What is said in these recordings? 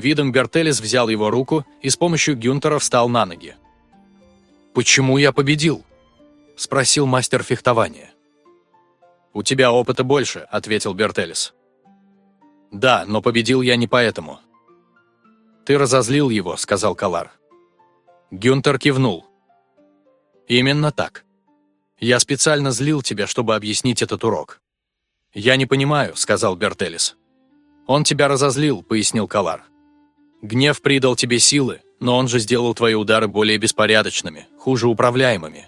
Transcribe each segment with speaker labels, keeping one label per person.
Speaker 1: видом Бертелис взял его руку и с помощью Гюнтера встал на ноги. «Почему я победил?» – спросил мастер фехтования. «У тебя опыта больше», – ответил Бертелис. «Да, но победил я не поэтому». «Ты разозлил его», – сказал Калар. Гюнтер кивнул. «Именно так. Я специально злил тебя, чтобы объяснить этот урок». «Я не понимаю», – сказал Бертелис. «Он тебя разозлил», – пояснил Калар. «Гнев придал тебе силы, но он же сделал твои удары более беспорядочными, хуже управляемыми».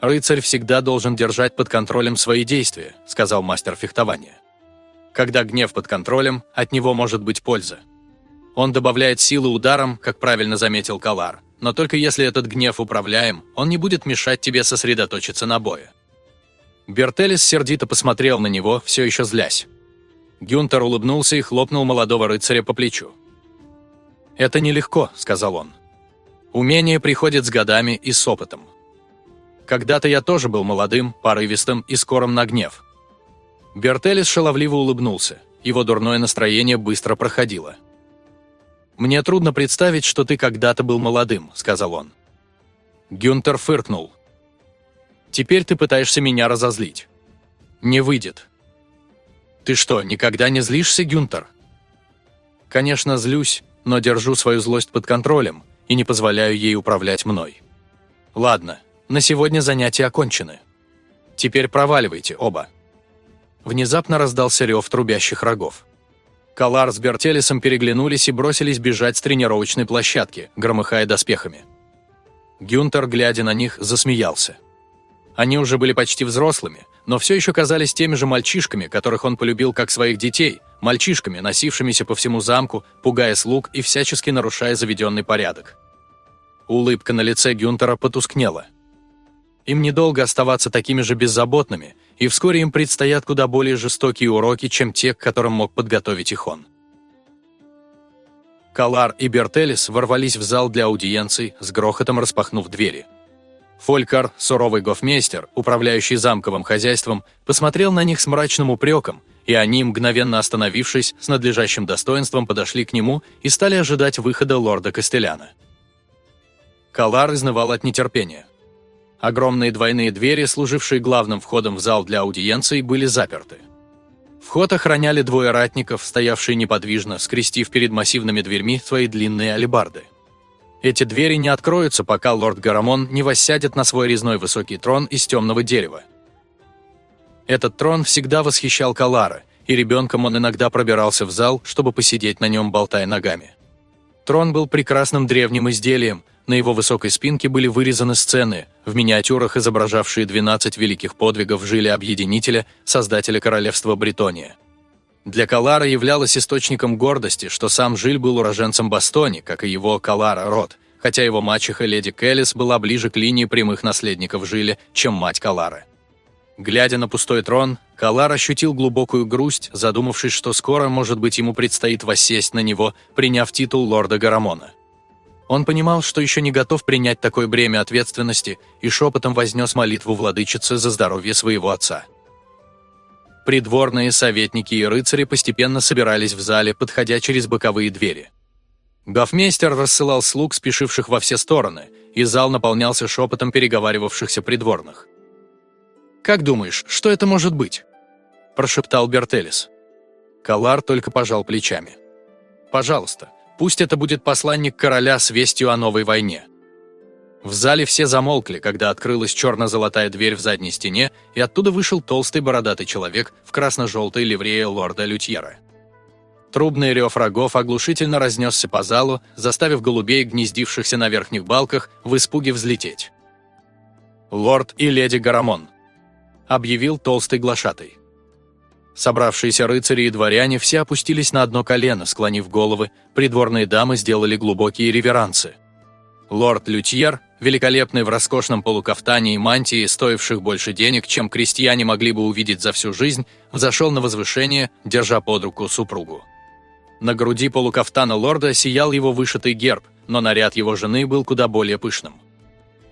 Speaker 1: «Рыцарь всегда должен держать под контролем свои действия», – сказал мастер фехтования. «Когда гнев под контролем, от него может быть польза. Он добавляет силы ударом, как правильно заметил Калар, но только если этот гнев управляем, он не будет мешать тебе сосредоточиться на бое. Бертелис сердито посмотрел на него, все еще злясь. Гюнтер улыбнулся и хлопнул молодого рыцаря по плечу. «Это нелегко», — сказал он. «Умение приходит с годами и с опытом. Когда-то я тоже был молодым, порывистым и скорым на гнев». Бертелис шаловливо улыбнулся. Его дурное настроение быстро проходило. «Мне трудно представить, что ты когда-то был молодым», — сказал он. Гюнтер фыркнул. «Теперь ты пытаешься меня разозлить. Не выйдет». «Ты что, никогда не злишься, Гюнтер?» «Конечно, злюсь, но держу свою злость под контролем и не позволяю ей управлять мной. Ладно, на сегодня занятия окончены. Теперь проваливайте оба». Внезапно раздался рев трубящих рогов. Калар с Бертелесом переглянулись и бросились бежать с тренировочной площадки, громыхая доспехами. Гюнтер, глядя на них, засмеялся. Они уже были почти взрослыми, но все еще казались теми же мальчишками, которых он полюбил как своих детей, мальчишками, носившимися по всему замку, пугая слуг и всячески нарушая заведенный порядок. Улыбка на лице Гюнтера потускнела. Им недолго оставаться такими же беззаботными, и вскоре им предстоят куда более жестокие уроки, чем те, к которым мог подготовить их он. Калар и Бертелис ворвались в зал для аудиенций, с грохотом распахнув двери. Фолькар, суровый гофмейстер, управляющий замковым хозяйством, посмотрел на них с мрачным упреком, и они, мгновенно остановившись, с надлежащим достоинством подошли к нему и стали ожидать выхода лорда Костеляна. Калар изнывал от нетерпения. Огромные двойные двери, служившие главным входом в зал для аудиенций, были заперты. Вход охраняли двое ратников, стоявшие неподвижно, скрестив перед массивными дверьми свои длинные алебарды. Эти двери не откроются, пока лорд Гарамон не воссядет на свой резной высокий трон из темного дерева. Этот трон всегда восхищал Калара, и ребенком он иногда пробирался в зал, чтобы посидеть на нем, болтая ногами. Трон был прекрасным древним изделием, на его высокой спинке были вырезаны сцены, в миниатюрах изображавшие 12 великих подвигов жили объединителя, создателя королевства Бретония. Для Калара являлось источником гордости, что сам Жиль был уроженцем Бастони, как и его Калара род, хотя его мачеха леди Келлис была ближе к линии прямых наследников Жиля, чем мать Калара. Глядя на пустой трон, Калар ощутил глубокую грусть, задумавшись, что скоро, может быть, ему предстоит воссесть на него, приняв титул лорда Гарамона. Он понимал, что еще не готов принять такое бремя ответственности, и шепотом вознес молитву владычице за здоровье своего отца. Придворные советники и рыцари постепенно собирались в зале, подходя через боковые двери. Гофмейстер рассылал слуг, спешивших во все стороны, и зал наполнялся шепотом переговаривавшихся придворных. «Как думаешь, что это может быть?» – прошептал Бертелис. Калар только пожал плечами. «Пожалуйста, Пусть это будет посланник короля с вестью о новой войне. В зале все замолкли, когда открылась черно-золотая дверь в задней стене, и оттуда вышел толстый бородатый человек в красно-желтой ливрее лорда Лютьера. Трубный рев рогов оглушительно разнесся по залу, заставив голубей, гнездившихся на верхних балках, в испуге взлететь. «Лорд и леди Гарамон», — объявил толстый глашатый. Собравшиеся рыцари и дворяне все опустились на одно колено, склонив головы, придворные дамы сделали глубокие реверансы. Лорд Лютьер, великолепный в роскошном полукафтане и мантии, стоивших больше денег, чем крестьяне могли бы увидеть за всю жизнь, взошел на возвышение, держа под руку супругу. На груди полукафтана лорда сиял его вышитый герб, но наряд его жены был куда более пышным.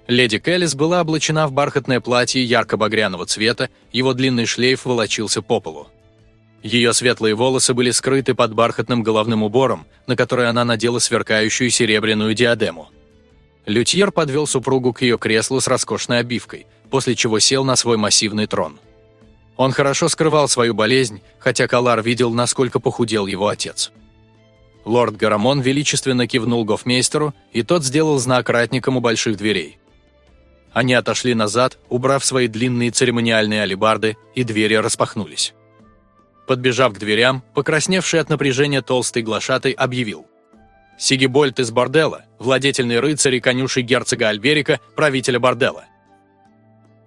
Speaker 1: Леди Келлис была облачена в бархатное платье ярко-багряного цвета, его длинный шлейф волочился по полу. Ее светлые волосы были скрыты под бархатным головным убором, на который она надела сверкающую серебряную диадему. Лютьер подвел супругу к ее креслу с роскошной обивкой, после чего сел на свой массивный трон. Он хорошо скрывал свою болезнь, хотя Калар видел, насколько похудел его отец. Лорд Гарамон величественно кивнул гофмейстеру, и тот сделал знак ратникам у больших дверей. Они отошли назад, убрав свои длинные церемониальные алебарды, и двери распахнулись. Подбежав к дверям, покрасневший от напряжения толстый глашатай объявил. «Сигибольд из бордела, владетельный рыцарь и конюший герцога Альберика, правителя бордела».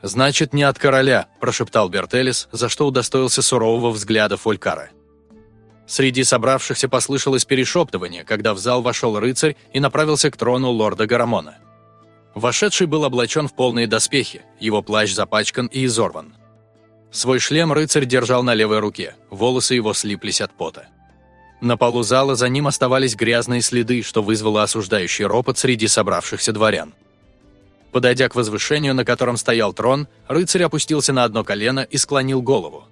Speaker 1: «Значит, не от короля», – прошептал Бертелис, за что удостоился сурового взгляда Фолькара. Среди собравшихся послышалось перешептывание, когда в зал вошел рыцарь и направился к трону лорда Гарамона. Вошедший был облачен в полные доспехи, его плащ запачкан и изорван. Свой шлем рыцарь держал на левой руке, волосы его слиплись от пота. На полу зала за ним оставались грязные следы, что вызвало осуждающий ропот среди собравшихся дворян. Подойдя к возвышению, на котором стоял трон, рыцарь опустился на одно колено и склонил голову.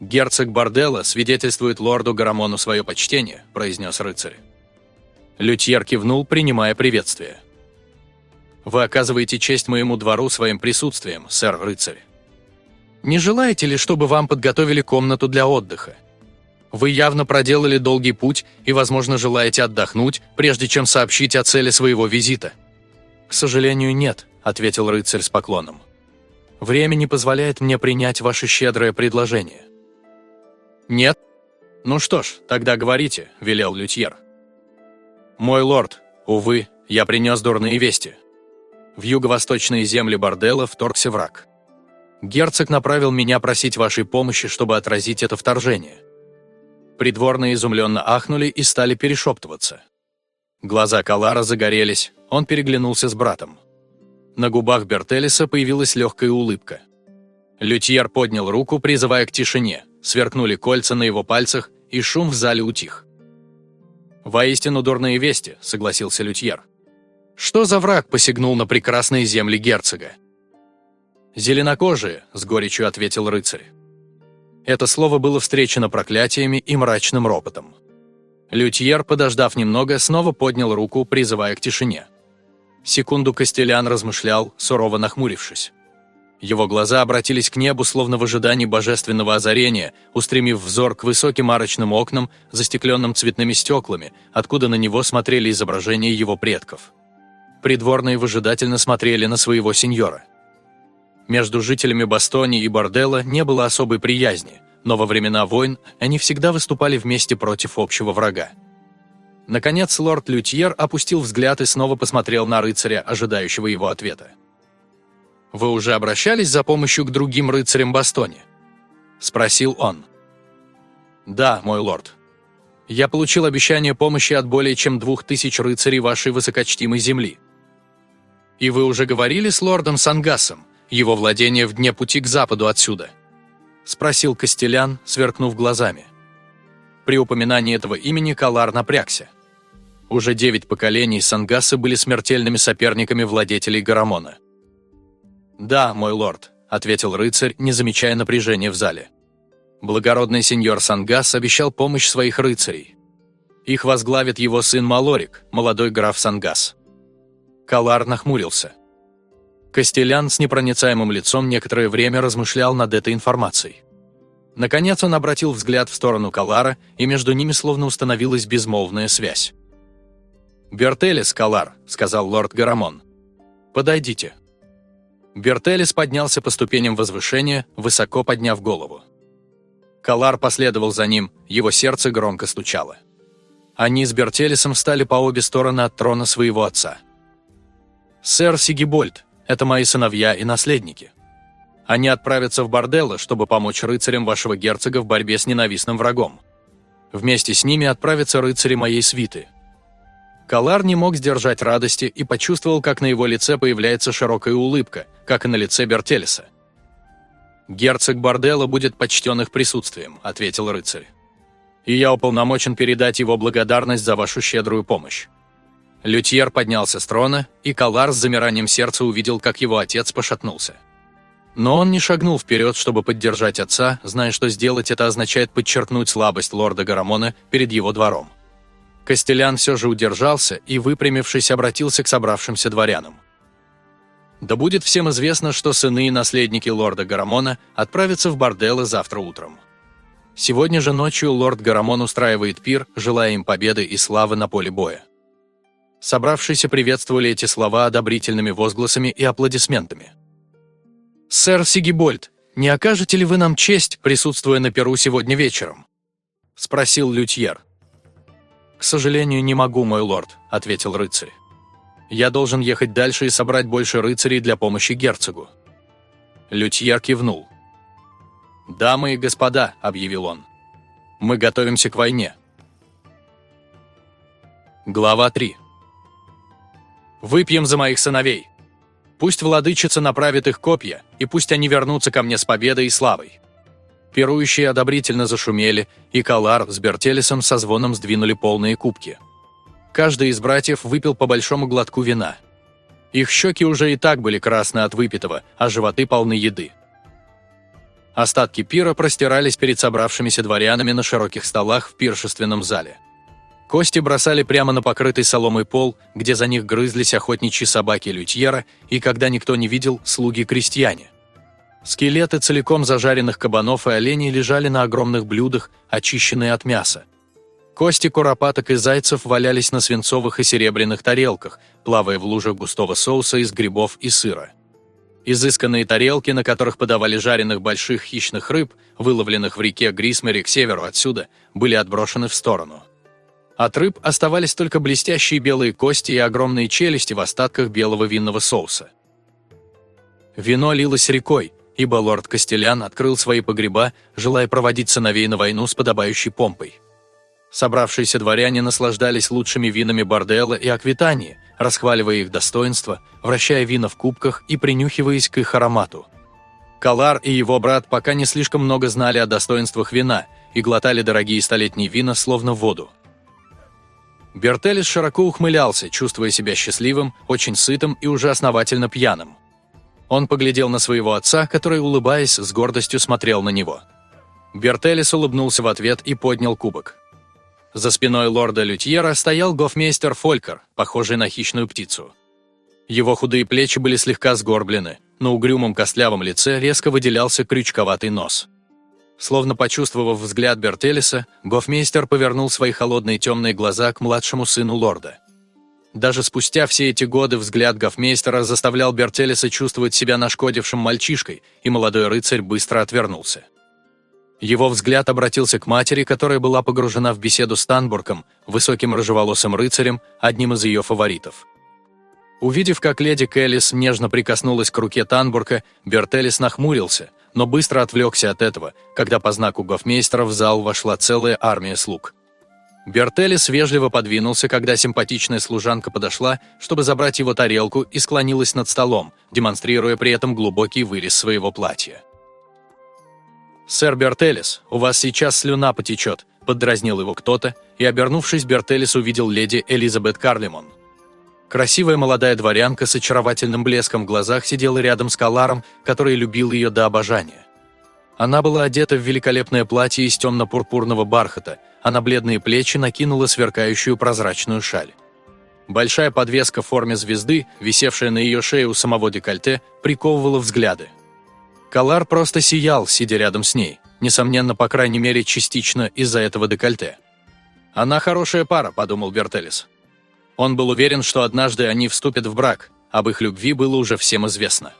Speaker 1: «Герцог Борделла свидетельствует лорду Гарамону свое почтение», – произнес рыцарь. Лютьер кивнул, принимая приветствие. «Вы оказываете честь моему двору своим присутствием, сэр-рыцарь. Не желаете ли, чтобы вам подготовили комнату для отдыха? Вы явно проделали долгий путь и, возможно, желаете отдохнуть, прежде чем сообщить о цели своего визита. К сожалению, нет, ответил рыцарь с поклоном. Время не позволяет мне принять ваше щедрое предложение. Нет? Ну что ж, тогда говорите, велел Лютьер. Мой лорд, увы, я принес дурные вести. В юго-восточные земли бордела вторгся враг. Герцог направил меня просить вашей помощи, чтобы отразить это вторжение. Придворные изумленно ахнули и стали перешептываться. Глаза Калара загорелись, он переглянулся с братом. На губах Бертелиса появилась легкая улыбка. Лютьер поднял руку, призывая к тишине, сверкнули кольца на его пальцах, и шум в зале утих. «Воистину дурные вести», — согласился Лютьер. «Что за враг посягнул на прекрасные земли герцога?» «Зеленокожие», – с горечью ответил рыцарь. Это слово было встречено проклятиями и мрачным ропотом. Лютьер, подождав немного, снова поднял руку, призывая к тишине. Секунду Костелян размышлял, сурово нахмурившись. Его глаза обратились к небу, словно в ожидании божественного озарения, устремив взор к высоким арочным окнам, застекленным цветными стеклами, откуда на него смотрели изображения его предков. Придворные выжидательно смотрели на своего сеньора. Между жителями Бастони и Борделла не было особой приязни, но во времена войн они всегда выступали вместе против общего врага. Наконец лорд Лютьер опустил взгляд и снова посмотрел на рыцаря, ожидающего его ответа. «Вы уже обращались за помощью к другим рыцарям Бастони?» – спросил он. «Да, мой лорд. Я получил обещание помощи от более чем двух тысяч рыцарей вашей высокочтимой земли. И вы уже говорили с лордом Сангасом?» Его владение в дне пути к западу отсюда?» – спросил Костелян, сверкнув глазами. При упоминании этого имени Калар напрягся. Уже девять поколений Сангасы были смертельными соперниками владетелей Гарамона. «Да, мой лорд», – ответил рыцарь, не замечая напряжения в зале. Благородный сеньор Сангас обещал помощь своих рыцарей. Их возглавит его сын Малорик, молодой граф Сангас. Калар нахмурился. Костелян с непроницаемым лицом некоторое время размышлял над этой информацией. Наконец он обратил взгляд в сторону Калара, и между ними словно установилась безмолвная связь. «Бертелис, Калар», — сказал лорд Гарамон. «Подойдите». Бертелис поднялся по ступеням возвышения, высоко подняв голову. Калар последовал за ним, его сердце громко стучало. Они с Бертелисом встали по обе стороны от трона своего отца. «Сэр Сигибольд», это мои сыновья и наследники. Они отправятся в борделло, чтобы помочь рыцарям вашего герцога в борьбе с ненавистным врагом. Вместе с ними отправятся рыцари моей свиты. Калар не мог сдержать радости и почувствовал, как на его лице появляется широкая улыбка, как и на лице Бертелеса. «Герцог Борделла будет почтен их присутствием», — ответил рыцарь. «И я уполномочен передать его благодарность за вашу щедрую помощь. Лютьер поднялся с трона, и Калар с замиранием сердца увидел, как его отец пошатнулся. Но он не шагнул вперед, чтобы поддержать отца, зная, что сделать это означает подчеркнуть слабость лорда Гарамона перед его двором. Костелян все же удержался и, выпрямившись, обратился к собравшимся дворянам. Да будет всем известно, что сыны и наследники лорда Гарамона отправятся в борделы завтра утром. Сегодня же ночью лорд Гарамон устраивает пир, желая им победы и славы на поле боя. Собравшиеся приветствовали эти слова одобрительными возгласами и аплодисментами. «Сэр Сигибольд, не окажете ли вы нам честь, присутствуя на Перу сегодня вечером?» – спросил лютьер. «К сожалению, не могу, мой лорд», – ответил рыцарь. «Я должен ехать дальше и собрать больше рыцарей для помощи герцогу». Лютьер кивнул. «Дамы и господа», – объявил он, – «мы готовимся к войне». Глава 3 «Выпьем за моих сыновей!» Пусть владычица направит их копья, и пусть они вернутся ко мне с победой и славой. Пирующие одобрительно зашумели, и Калар с Бертелесом со звоном сдвинули полные кубки. Каждый из братьев выпил по большому глотку вина. Их щеки уже и так были красны от выпитого, а животы полны еды. Остатки пира простирались перед собравшимися дворянами на широких столах в пиршественном зале. Кости бросали прямо на покрытый соломой пол, где за них грызлись охотничьи собаки лютьера и, когда никто не видел, слуги-крестьяне. Скелеты целиком зажаренных кабанов и оленей лежали на огромных блюдах, очищенные от мяса. Кости куропаток и зайцев валялись на свинцовых и серебряных тарелках, плавая в лужах густого соуса из грибов и сыра. Изысканные тарелки, на которых подавали жареных больших хищных рыб, выловленных в реке Грисмере к северу отсюда, были отброшены в сторону. От рыб оставались только блестящие белые кости и огромные челюсти в остатках белого винного соуса. Вино лилось рекой, ибо лорд Костелян открыл свои погреба, желая проводить сыновей на войну с подобающей помпой. Собравшиеся дворяне наслаждались лучшими винами борделла и Аквитании, расхваливая их достоинства, вращая вина в кубках и принюхиваясь к их аромату. Калар и его брат пока не слишком много знали о достоинствах вина и глотали дорогие столетние вина словно воду. Бертелис широко ухмылялся, чувствуя себя счастливым, очень сытым и уже основательно пьяным. Он поглядел на своего отца, который, улыбаясь, с гордостью смотрел на него. Бертелис улыбнулся в ответ и поднял кубок. За спиной лорда Лютьера стоял гофмейстер Фолькер, похожий на хищную птицу. Его худые плечи были слегка сгорблены, на угрюмом костлявом лице резко выделялся крючковатый нос. Словно почувствовав взгляд Бертелиса, гофмейстер повернул свои холодные темные глаза к младшему сыну лорда. Даже спустя все эти годы взгляд гофмейстера заставлял Бертелиса чувствовать себя нашкодившим мальчишкой, и молодой рыцарь быстро отвернулся. Его взгляд обратился к матери, которая была погружена в беседу с Танбургом, высоким рыжеволосым рыцарем, одним из ее фаворитов. Увидев, как леди Келлис нежно прикоснулась к руке Танбурга, Бертелис нахмурился – но быстро отвлекся от этого, когда по знаку гофмейстера в зал вошла целая армия слуг. Бертелис вежливо подвинулся, когда симпатичная служанка подошла, чтобы забрать его тарелку и склонилась над столом, демонстрируя при этом глубокий вырез своего платья. «Сэр Бертелис, у вас сейчас слюна потечет», – поддразнил его кто-то, и, обернувшись, Бертелис увидел леди Элизабет Карлимон – Красивая молодая дворянка с очаровательным блеском в глазах сидела рядом с Каларом, который любил ее до обожания. Она была одета в великолепное платье из темно-пурпурного бархата, а на бледные плечи накинула сверкающую прозрачную шаль. Большая подвеска в форме звезды, висевшая на ее шее у самого декольте, приковывала взгляды. Калар просто сиял, сидя рядом с ней, несомненно, по крайней мере, частично из-за этого декольте. «Она хорошая пара», — подумал Бертелис. Он был уверен, что однажды они вступят в брак, об их любви было уже всем известно.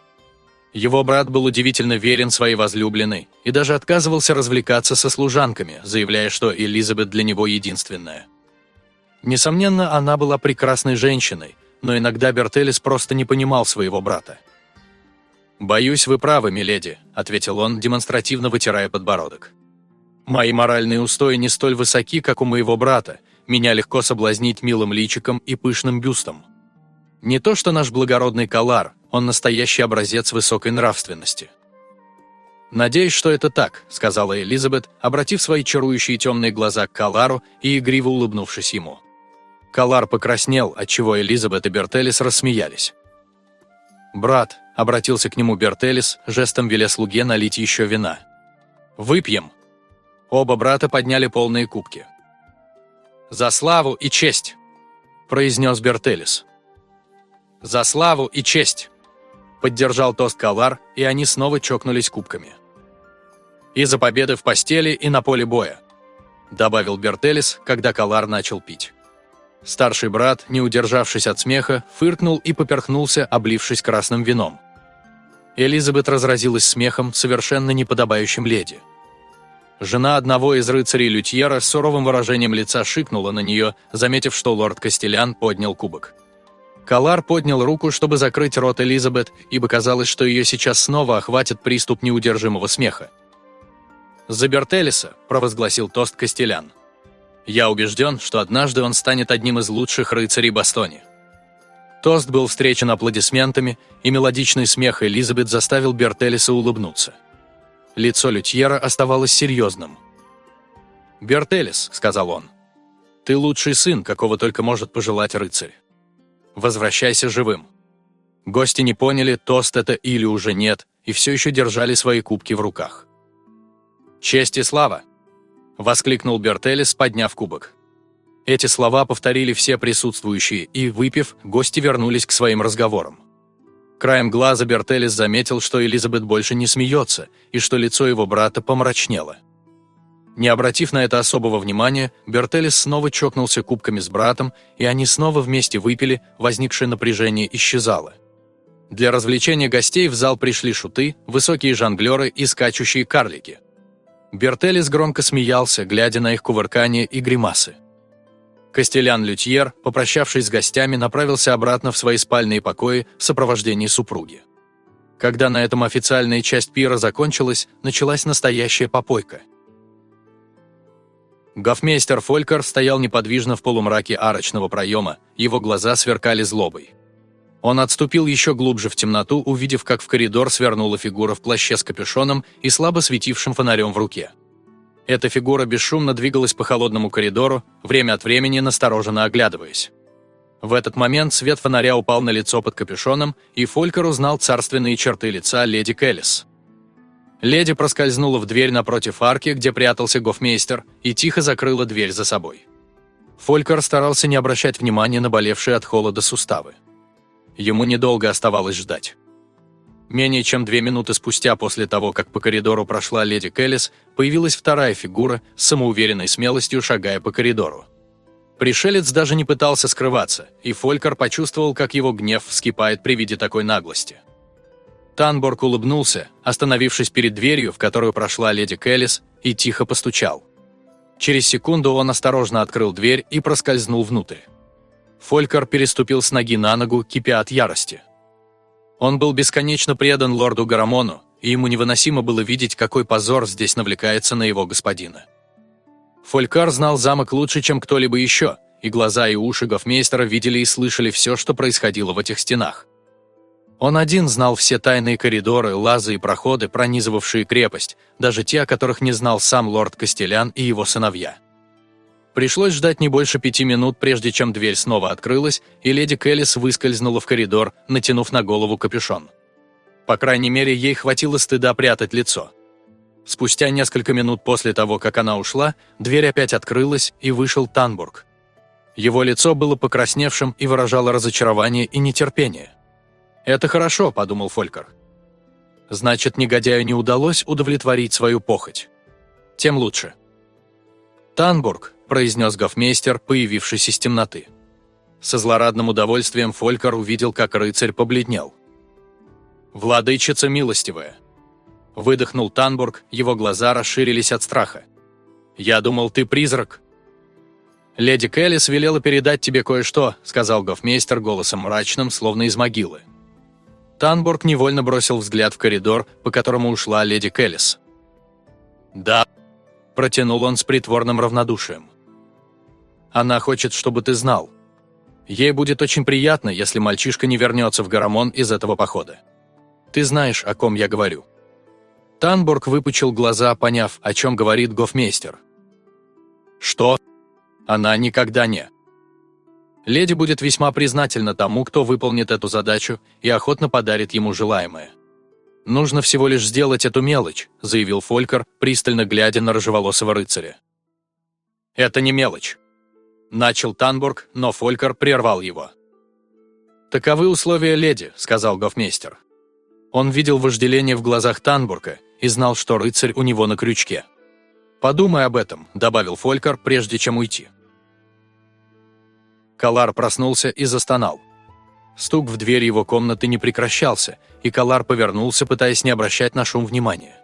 Speaker 1: Его брат был удивительно верен своей возлюбленной и даже отказывался развлекаться со служанками, заявляя, что Элизабет для него единственная. Несомненно, она была прекрасной женщиной, но иногда Бертелис просто не понимал своего брата. «Боюсь, вы правы, миледи», — ответил он, демонстративно вытирая подбородок. «Мои моральные устои не столь высоки, как у моего брата, меня легко соблазнить милым личиком и пышным бюстом. Не то что наш благородный Калар, он настоящий образец высокой нравственности. «Надеюсь, что это так», — сказала Элизабет, обратив свои чарующие темные глаза к Калару и игриво улыбнувшись ему. Калар покраснел, отчего Элизабет и Бертелис рассмеялись. «Брат», — обратился к нему Бертелис, жестом веля слуге налить еще вина. «Выпьем!» Оба брата подняли полные кубки. «За славу и честь!» – произнес Бертелис. «За славу и честь!» – поддержал тост Калар, и они снова чокнулись кубками. «И за победы в постели и на поле боя», – добавил Бертелис, когда Калар начал пить. Старший брат, не удержавшись от смеха, фыркнул и поперхнулся, облившись красным вином. Элизабет разразилась смехом, совершенно неподобающим леди. Жена одного из рыцарей Лютьера с суровым выражением лица шикнула на нее, заметив, что лорд Костелян поднял кубок. Калар поднял руку, чтобы закрыть рот Элизабет, ибо казалось, что ее сейчас снова охватит приступ неудержимого смеха. «За Бертелиса», – провозгласил тост Костелян. Я убежден, что однажды он станет одним из лучших рыцарей Бастони. Тост был встречен аплодисментами, и мелодичный смех Элизабет заставил Бертелиса улыбнуться. Лицо Лютьера оставалось серьезным. «Бертелис», — сказал он, — «ты лучший сын, какого только может пожелать рыцарь. Возвращайся живым». Гости не поняли, тост это или уже нет, и все еще держали свои кубки в руках. «Честь и слава!» – воскликнул Бертелес, подняв кубок. Эти слова повторили все присутствующие, и, выпив, гости вернулись к своим разговорам. Краем глаза Бертелес заметил, что Элизабет больше не смеется, и что лицо его брата помрачнело. Не обратив на это особого внимания, Бертелес снова чокнулся кубками с братом, и они снова вместе выпили, возникшее напряжение исчезало. Для развлечения гостей в зал пришли шуты, высокие жонглеры и скачущие карлики – Бертелис громко смеялся, глядя на их кувыркание и гримасы. Костелян Лютьер, попрощавшись с гостями, направился обратно в свои спальные покои в сопровождении супруги. Когда на этом официальная часть пира закончилась, началась настоящая попойка. Гофмейстер Фолькер стоял неподвижно в полумраке арочного проема, его глаза сверкали злобой. Он отступил еще глубже в темноту, увидев, как в коридор свернула фигура в плаще с капюшоном и слабо светившим фонарем в руке. Эта фигура бесшумно двигалась по холодному коридору, время от времени настороженно оглядываясь. В этот момент свет фонаря упал на лицо под капюшоном, и Фолькер узнал царственные черты лица леди Келлис. Леди проскользнула в дверь напротив арки, где прятался гофмейстер, и тихо закрыла дверь за собой. Фолькер старался не обращать внимания на болевшие от холода суставы. Ему недолго оставалось ждать. Менее чем две минуты спустя после того, как по коридору прошла леди Келлис, появилась вторая фигура с самоуверенной смелостью, шагая по коридору. Пришелец даже не пытался скрываться, и Фолькер почувствовал, как его гнев вскипает при виде такой наглости. Танборг улыбнулся, остановившись перед дверью, в которую прошла леди Келлис, и тихо постучал. Через секунду он осторожно открыл дверь и проскользнул внутрь. Фолькер переступил с ноги на ногу, кипя от ярости. Он был бесконечно предан лорду Гарамону, и ему невыносимо было видеть, какой позор здесь навлекается на его господина. Фолькар знал замок лучше, чем кто-либо еще, и глаза и уши гофмейстера видели и слышали все, что происходило в этих стенах. Он один знал все тайные коридоры, лазы и проходы, пронизывавшие крепость, даже те, о которых не знал сам лорд Костелян и его сыновья. Пришлось ждать не больше пяти минут, прежде чем дверь снова открылась, и леди Келлис выскользнула в коридор, натянув на голову капюшон. По крайней мере, ей хватило стыда прятать лицо. Спустя несколько минут после того, как она ушла, дверь опять открылась, и вышел Танбург. Его лицо было покрасневшим и выражало разочарование и нетерпение. «Это хорошо», — подумал Фолькер. «Значит, негодяю не удалось удовлетворить свою похоть. Тем лучше». Танбург, произнес гофмейстер, появившись из темноты. Со злорадным удовольствием Фолькер увидел, как рыцарь побледнел. «Владычица милостивая!» Выдохнул Танбург, его глаза расширились от страха. «Я думал, ты призрак». «Леди Келлис велела передать тебе кое-что», сказал гофмейстер голосом мрачным, словно из могилы. Танбург невольно бросил взгляд в коридор, по которому ушла леди Келлис. «Да», – протянул он с притворным равнодушием. Она хочет, чтобы ты знал. Ей будет очень приятно, если мальчишка не вернется в Гарамон из этого похода. Ты знаешь, о ком я говорю». Танбург выпучил глаза, поняв, о чем говорит гофмейстер. «Что? Она никогда не...» Леди будет весьма признательна тому, кто выполнит эту задачу и охотно подарит ему желаемое. «Нужно всего лишь сделать эту мелочь», — заявил Фолькер, пристально глядя на рыжеволосого рыцаря. «Это не мелочь», — начал Танбург, но Фолькер прервал его. «Таковы условия леди», — сказал гофмейстер. Он видел вожделение в глазах Танбурга и знал, что рыцарь у него на крючке. «Подумай об этом», — добавил Фолькер, прежде чем уйти. Калар проснулся и застонал. Стук в дверь его комнаты не прекращался, и Калар повернулся, пытаясь не обращать на шум внимания.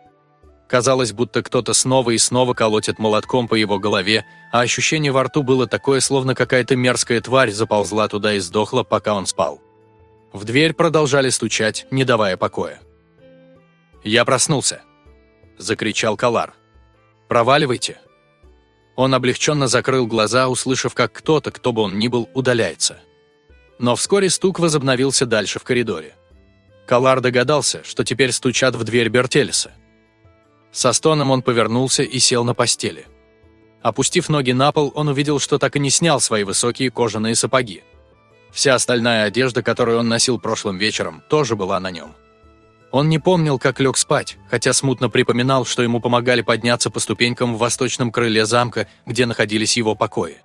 Speaker 1: Казалось, будто кто-то снова и снова колотит молотком по его голове, а ощущение во рту было такое, словно какая-то мерзкая тварь заползла туда и сдохла, пока он спал. В дверь продолжали стучать, не давая покоя. «Я проснулся!» – закричал Калар. «Проваливайте!» Он облегченно закрыл глаза, услышав, как кто-то, кто бы он ни был, удаляется. Но вскоре стук возобновился дальше в коридоре. Калар догадался, что теперь стучат в дверь Бертелеса. Со стоном он повернулся и сел на постели. Опустив ноги на пол, он увидел, что так и не снял свои высокие кожаные сапоги. Вся остальная одежда, которую он носил прошлым вечером, тоже была на нем. Он не помнил, как лег спать, хотя смутно припоминал, что ему помогали подняться по ступенькам в восточном крыле замка, где находились его покои.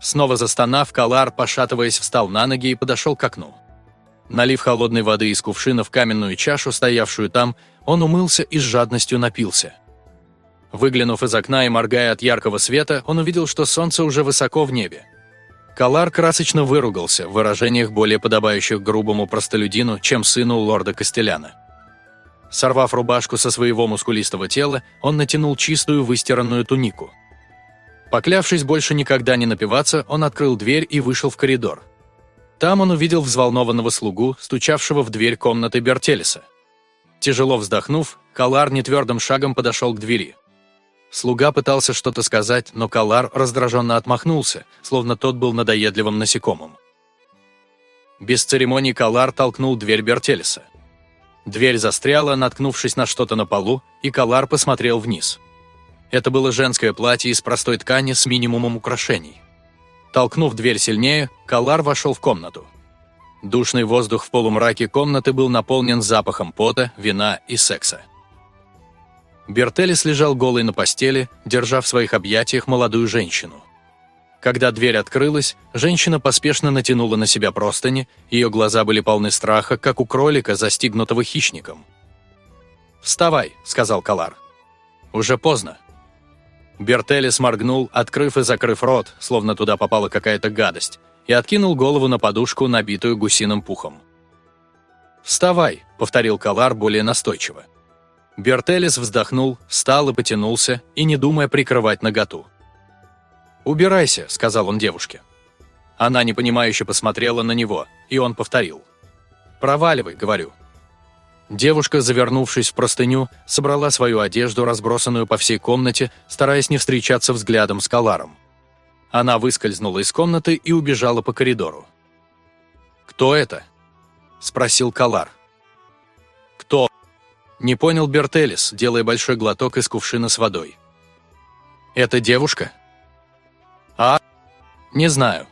Speaker 1: Снова застонав, Калар, пошатываясь, встал на ноги и подошел к окну. Налив холодной воды из кувшина в каменную чашу, стоявшую там, он умылся и с жадностью напился. Выглянув из окна и моргая от яркого света, он увидел, что солнце уже высоко в небе. Калар красочно выругался в выражениях, более подобающих грубому простолюдину, чем сыну лорда Костеляна. Сорвав рубашку со своего мускулистого тела, он натянул чистую выстиранную тунику. Поклявшись больше никогда не напиваться, он открыл дверь и вышел в коридор. Там он увидел взволнованного слугу, стучавшего в дверь комнаты Бертелеса. Тяжело вздохнув, Калар нетвердым шагом подошел к двери. Слуга пытался что-то сказать, но Калар раздраженно отмахнулся, словно тот был надоедливым насекомым. Без церемоний Калар толкнул дверь Бертелеса. Дверь застряла, наткнувшись на что-то на полу, и Калар посмотрел вниз. Это было женское платье из простой ткани с минимумом украшений. Толкнув дверь сильнее, Калар вошел в комнату. Душный воздух в полумраке комнаты был наполнен запахом пота, вина и секса. Бертелис лежал голый на постели, держа в своих объятиях молодую женщину. Когда дверь открылась, женщина поспешно натянула на себя простыни, ее глаза были полны страха, как у кролика, застигнутого хищником. «Вставай», — сказал Калар. «Уже поздно». Бертелис моргнул, открыв и закрыв рот, словно туда попала какая-то гадость, и откинул голову на подушку, набитую гусиным пухом. «Вставай», — повторил Калар более настойчиво. Бертелис вздохнул, встал и потянулся, и не думая прикрывать наготу. «Убирайся», — сказал он девушке. Она непонимающе посмотрела на него, и он повторил. «Проваливай», — говорю. Девушка, завернувшись в простыню, собрала свою одежду, разбросанную по всей комнате, стараясь не встречаться взглядом с Каларом. Она выскользнула из комнаты и убежала по коридору. «Кто это?» – спросил Калар. «Кто?» Не понял Бертелис, делая большой глоток из кувшина с водой. «Это девушка?» «А? Не знаю.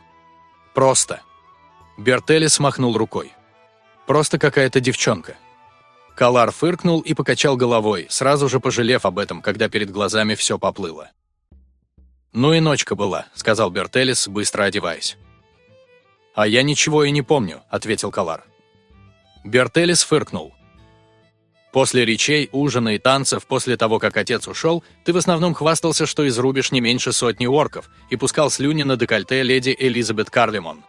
Speaker 1: Просто». Бертелис махнул рукой. «Просто какая-то девчонка». Калар фыркнул и покачал головой, сразу же пожалев об этом, когда перед глазами все поплыло. «Ну и ночка была», — сказал Бертелис, быстро одеваясь. «А я ничего и не помню», — ответил Калар. Бертелис фыркнул. После речей, ужина и танцев, после того, как отец ушел, ты в основном хвастался, что изрубишь не меньше сотни орков, и пускал слюни на декольте леди Элизабет Карлимон.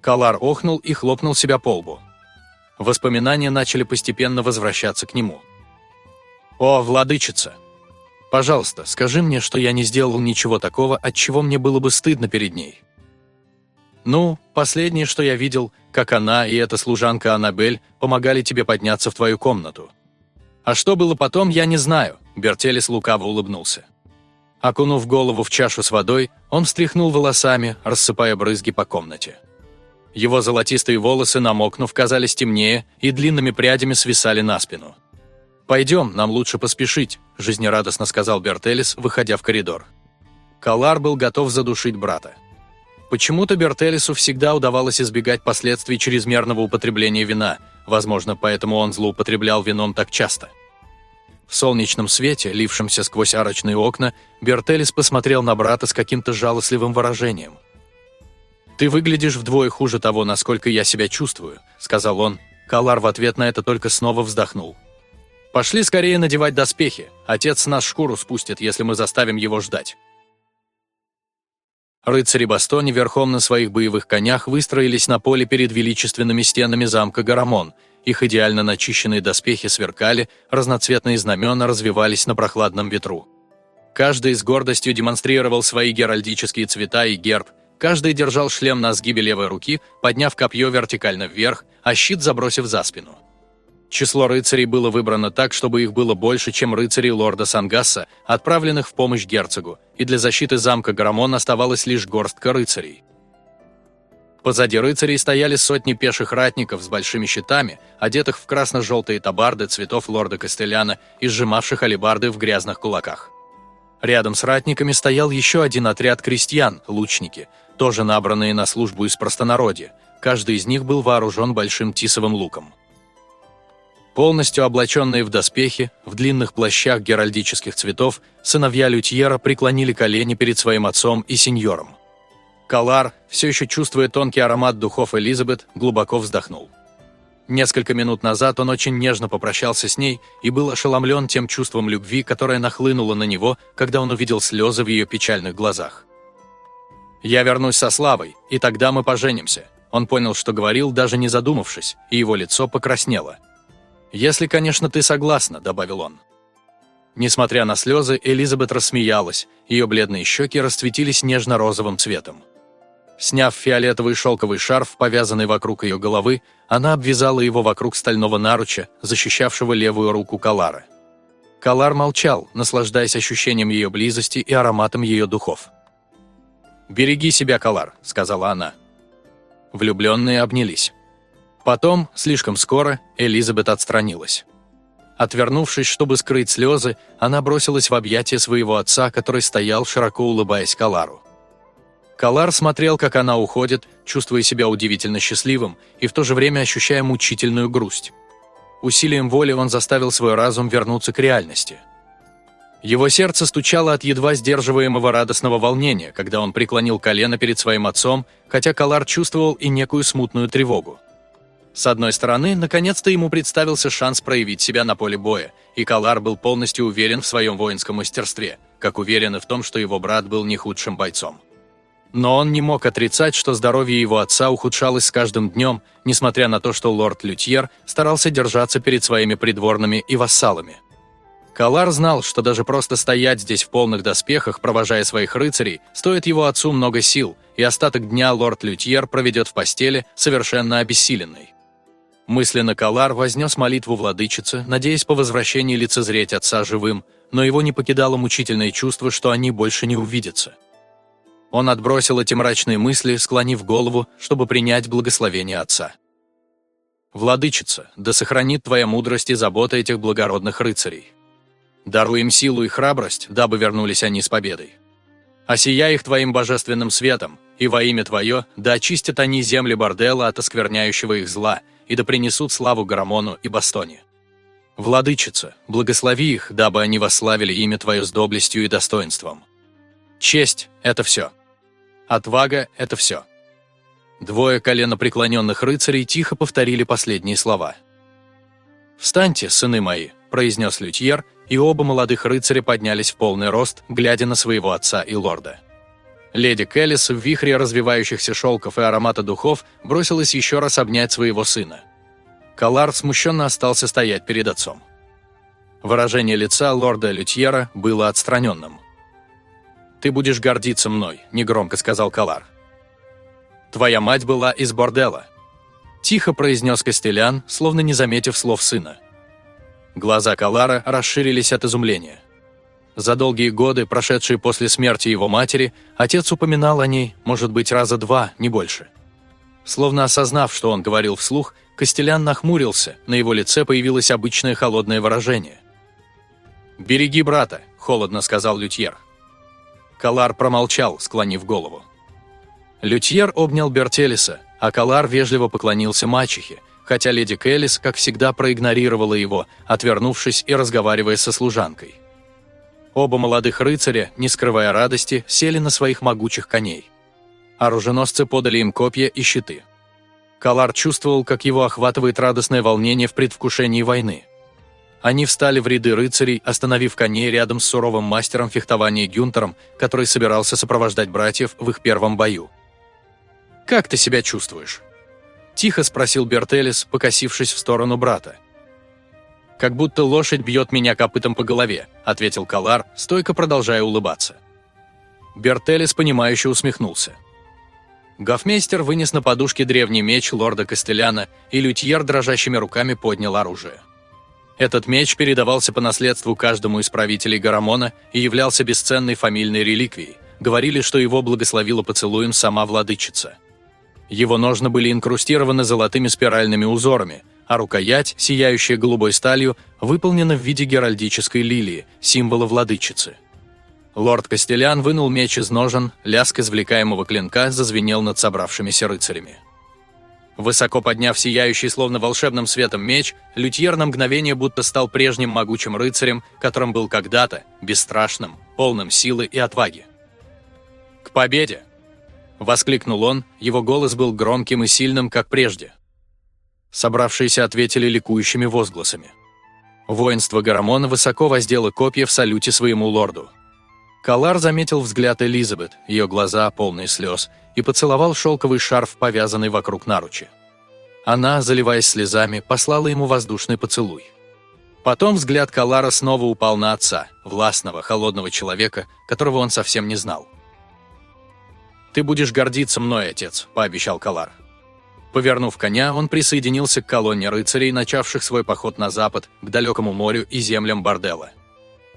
Speaker 1: Калар охнул и хлопнул себя по лбу. Воспоминания начали постепенно возвращаться к нему. «О, владычица! Пожалуйста, скажи мне, что я не сделал ничего такого, от чего мне было бы стыдно перед ней». «Ну, последнее, что я видел, как она и эта служанка Аннабель помогали тебе подняться в твою комнату. А что было потом, я не знаю», – Бертелис лукаво улыбнулся. Окунув голову в чашу с водой, он встряхнул волосами, рассыпая брызги по комнате. Его золотистые волосы, намокнув, казались темнее и длинными прядями свисали на спину. «Пойдем, нам лучше поспешить», – жизнерадостно сказал Бертелис, выходя в коридор. Калар был готов задушить брата. Почему-то Бертелису всегда удавалось избегать последствий чрезмерного употребления вина, возможно, поэтому он злоупотреблял вином так часто. В солнечном свете, лившемся сквозь арочные окна, Бертелис посмотрел на брата с каким-то жалостливым выражением. «Ты выглядишь вдвое хуже того, насколько я себя чувствую», — сказал он. Калар в ответ на это только снова вздохнул. «Пошли скорее надевать доспехи. Отец нас шкуру спустит, если мы заставим его ждать». Рыцари Бастони верхом на своих боевых конях выстроились на поле перед величественными стенами замка Гарамон. Их идеально начищенные доспехи сверкали, разноцветные знамена развивались на прохладном ветру. Каждый с гордостью демонстрировал свои геральдические цвета и герб, каждый держал шлем на сгибе левой руки, подняв копье вертикально вверх, а щит забросив за спину. Число рыцарей было выбрано так, чтобы их было больше, чем рыцарей лорда Сангасса, отправленных в помощь герцогу, и для защиты замка Грамон оставалась лишь горстка рыцарей. Позади рыцарей стояли сотни пеших ратников с большими щитами, одетых в красно-желтые табарды цветов лорда Костеляна и сжимавших алебарды в грязных кулаках. Рядом с ратниками стоял еще один отряд крестьян, лучники, тоже набранные на службу из простонародья. Каждый из них был вооружен большим тисовым луком. Полностью облаченные в доспехи, в длинных плащах геральдических цветов, сыновья Лютьера преклонили колени перед своим отцом и сеньором. Калар, все еще чувствуя тонкий аромат духов Элизабет, глубоко вздохнул. Несколько минут назад он очень нежно попрощался с ней и был ошеломлен тем чувством любви, которое нахлынуло на него, когда он увидел слезы в ее печальных глазах. «Я вернусь со Славой, и тогда мы поженимся», он понял, что говорил, даже не задумавшись, и его лицо покраснело – «Если, конечно, ты согласна», — добавил он. Несмотря на слезы, Элизабет рассмеялась, ее бледные щеки расцветились нежно-розовым цветом. Сняв фиолетовый шелковый шарф, повязанный вокруг ее головы, она обвязала его вокруг стального наруча, защищавшего левую руку Калары. Калар молчал, наслаждаясь ощущением ее близости и ароматом ее духов. «Береги себя, Калар», — сказала она. Влюбленные обнялись. Потом, слишком скоро, Элизабет отстранилась. Отвернувшись, чтобы скрыть слезы, она бросилась в объятия своего отца, который стоял, широко улыбаясь Калару. Калар смотрел, как она уходит, чувствуя себя удивительно счастливым и в то же время ощущая мучительную грусть. Усилием воли он заставил свой разум вернуться к реальности. Его сердце стучало от едва сдерживаемого радостного волнения, когда он преклонил колено перед своим отцом, хотя Калар чувствовал и некую смутную тревогу. С одной стороны, наконец-то ему представился шанс проявить себя на поле боя, и Калар был полностью уверен в своем воинском мастерстве, как уверен и в том, что его брат был не худшим бойцом. Но он не мог отрицать, что здоровье его отца ухудшалось с каждым днем, несмотря на то, что лорд Лютьер старался держаться перед своими придворными и вассалами. Калар знал, что даже просто стоять здесь в полных доспехах, провожая своих рыцарей, стоит его отцу много сил, и остаток дня лорд Лютьер проведет в постели, совершенно обессиленный. Мысленно Калар вознес молитву владычице, надеясь по возвращении лицезреть отца живым, но его не покидало мучительное чувство, что они больше не увидятся. Он отбросил эти мрачные мысли, склонив голову, чтобы принять благословение отца. «Владычица, да сохранит твоя мудрость и забота этих благородных рыцарей. Даруй им силу и храбрость, дабы вернулись они с победой. Осияй их твоим божественным светом, и во имя твое да очистят они земли бордела от оскверняющего их зла, и да принесут славу Гарамону и Бастоне. Владычица, благослови их, дабы они восславили имя Твое с доблестью и достоинством. Честь – это все. Отвага – это все. Двое коленопреклоненных рыцарей тихо повторили последние слова. «Встаньте, сыны мои», – произнес Лютьер, и оба молодых рыцаря поднялись в полный рост, глядя на своего отца и лорда. Леди Келлис в вихре развивающихся шелков и аромата духов бросилась еще раз обнять своего сына. Калар смущенно остался стоять перед отцом. Выражение лица лорда Лютьера было отстраненным. «Ты будешь гордиться мной», – негромко сказал Калар. «Твоя мать была из бордела», – тихо произнес Костелян, словно не заметив слов сына. Глаза Калара расширились от изумления. За долгие годы, прошедшие после смерти его матери, отец упоминал о ней, может быть, раза два, не больше. Словно осознав, что он говорил вслух, Костелян нахмурился, на его лице появилось обычное холодное выражение. «Береги брата», — холодно сказал Лютьер. Калар промолчал, склонив голову. Лютьер обнял Бертелиса, а Калар вежливо поклонился мачехе, хотя леди Келлис, как всегда, проигнорировала его, отвернувшись и разговаривая со служанкой. Оба молодых рыцаря, не скрывая радости, сели на своих могучих коней. Оруженосцы подали им копья и щиты. Калар чувствовал, как его охватывает радостное волнение в предвкушении войны. Они встали в ряды рыцарей, остановив коней рядом с суровым мастером фехтования Гюнтером, который собирался сопровождать братьев в их первом бою. «Как ты себя чувствуешь?» Тихо спросил Бертелис, покосившись в сторону брата. «Как будто лошадь бьет меня копытом по голове», — ответил Калар, стойко продолжая улыбаться. Бертелис, понимающе усмехнулся. Гофмейстер вынес на подушке древний меч лорда Костеляна, и лютьер дрожащими руками поднял оружие. Этот меч передавался по наследству каждому из правителей Гарамона и являлся бесценной фамильной реликвией. Говорили, что его благословила поцелуем сама владычица. Его ножны были инкрустированы золотыми спиральными узорами, а рукоять, сияющая голубой сталью, выполнена в виде геральдической лилии, символа владычицы. Лорд Костелян вынул меч из ножен, лязг извлекаемого клинка зазвенел над собравшимися рыцарями. Высоко подняв сияющий словно волшебным светом меч, лютьер на мгновение будто стал прежним могучим рыцарем, которым был когда-то, бесстрашным, полным силы и отваги. «К победе!» – воскликнул он, его голос был громким и сильным, как прежде. Собравшиеся ответили ликующими возгласами. Воинство Гарамона высоко воздело копья в салюте своему лорду – Калар заметил взгляд Элизабет, ее глаза полные слез, и поцеловал шелковый шарф, повязанный вокруг наручи. Она, заливаясь слезами, послала ему воздушный поцелуй. Потом взгляд Калара снова упал на отца, властного, холодного человека, которого он совсем не знал. «Ты будешь гордиться мной, отец», – пообещал Калар. Повернув коня, он присоединился к колонне рыцарей, начавших свой поход на запад, к далекому морю и землям Бордела.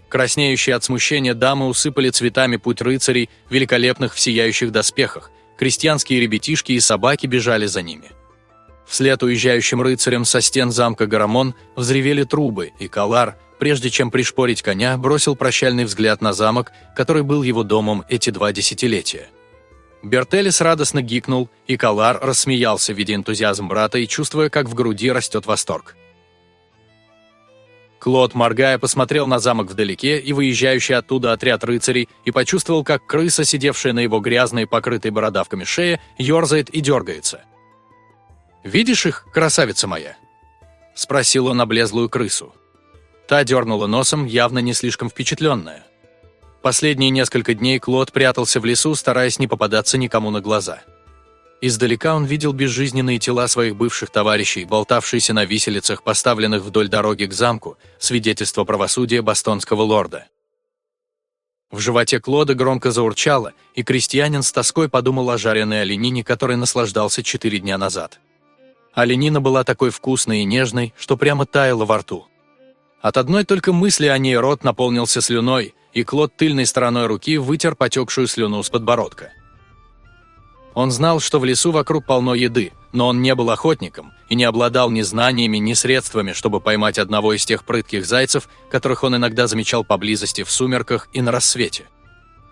Speaker 1: Краснеющие от смущения дамы усыпали цветами путь рыцарей, великолепных в сияющих доспехах. Крестьянские ребятишки и собаки бежали за ними. Вслед уезжающим рыцарям со стен замка Гарамон взревели трубы, и Калар, прежде чем пришпорить коня, бросил прощальный взгляд на замок, который был его домом эти два десятилетия. Бертелис радостно гикнул, и Калар рассмеялся, видя энтузиазм брата и чувствуя, как в груди растет восторг. Клод, моргая, посмотрел на замок вдалеке и выезжающий оттуда отряд рыцарей и почувствовал, как крыса, сидевшая на его грязной, покрытой бородавками шее, ерзает и дергается. «Видишь их, красавица моя?» – спросил он облезлую крысу. Та дернула носом, явно не слишком впечатленная. Последние несколько дней Клод прятался в лесу, стараясь не попадаться никому на глаза – Издалека он видел безжизненные тела своих бывших товарищей, болтавшиеся на виселицах, поставленных вдоль дороги к замку, свидетельство правосудия бастонского лорда. В животе Клода громко заурчало, и крестьянин с тоской подумал о жареной оленине, которой наслаждался четыре дня назад. Оленина была такой вкусной и нежной, что прямо таяла во рту. От одной только мысли о ней рот наполнился слюной, и Клод тыльной стороной руки вытер потекшую слюну с подбородка. Он знал, что в лесу вокруг полно еды, но он не был охотником и не обладал ни знаниями, ни средствами, чтобы поймать одного из тех прытких зайцев, которых он иногда замечал поблизости в сумерках и на рассвете.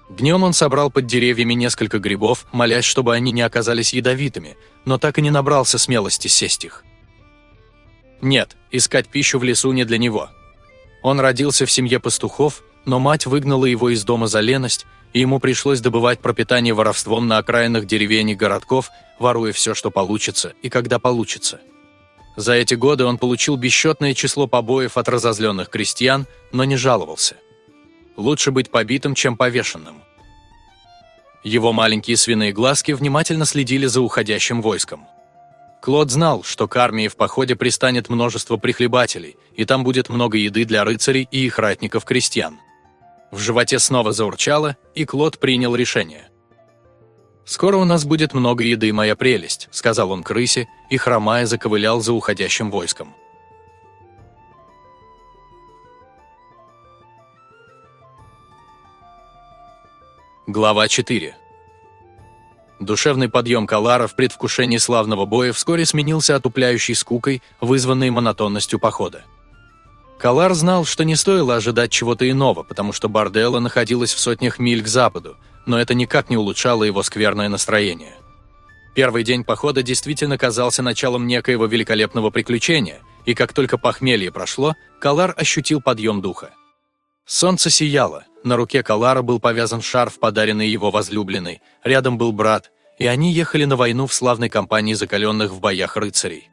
Speaker 1: Днем он собрал под деревьями несколько грибов, молясь, чтобы они не оказались ядовитыми, но так и не набрался смелости сесть их. Нет, искать пищу в лесу не для него. Он родился в семье пастухов, но мать выгнала его из дома за леность, и ему пришлось добывать пропитание воровством на окраинах деревень и городков, воруя все, что получится и когда получится. За эти годы он получил бесчетное число побоев от разозленных крестьян, но не жаловался. Лучше быть побитым, чем повешенным. Его маленькие свиные глазки внимательно следили за уходящим войском. Клод знал, что к армии в походе пристанет множество прихлебателей, и там будет много еды для рыцарей и их ратников-крестьян. В животе снова заурчало, и Клод принял решение. «Скоро у нас будет много еды, моя прелесть», — сказал он крысе, и, хромая, заковылял за уходящим войском. Глава 4 Душевный подъем Калара в предвкушении славного боя вскоре сменился отупляющей скукой, вызванной монотонностью похода. Калар знал, что не стоило ожидать чего-то иного, потому что Барделла находилась в сотнях миль к западу, но это никак не улучшало его скверное настроение. Первый день похода действительно казался началом некоего великолепного приключения, и как только похмелье прошло, Калар ощутил подъем духа. Солнце сияло, на руке Калара был повязан шарф, подаренный его возлюбленной, рядом был брат, и они ехали на войну в славной компании закаленных в боях рыцарей.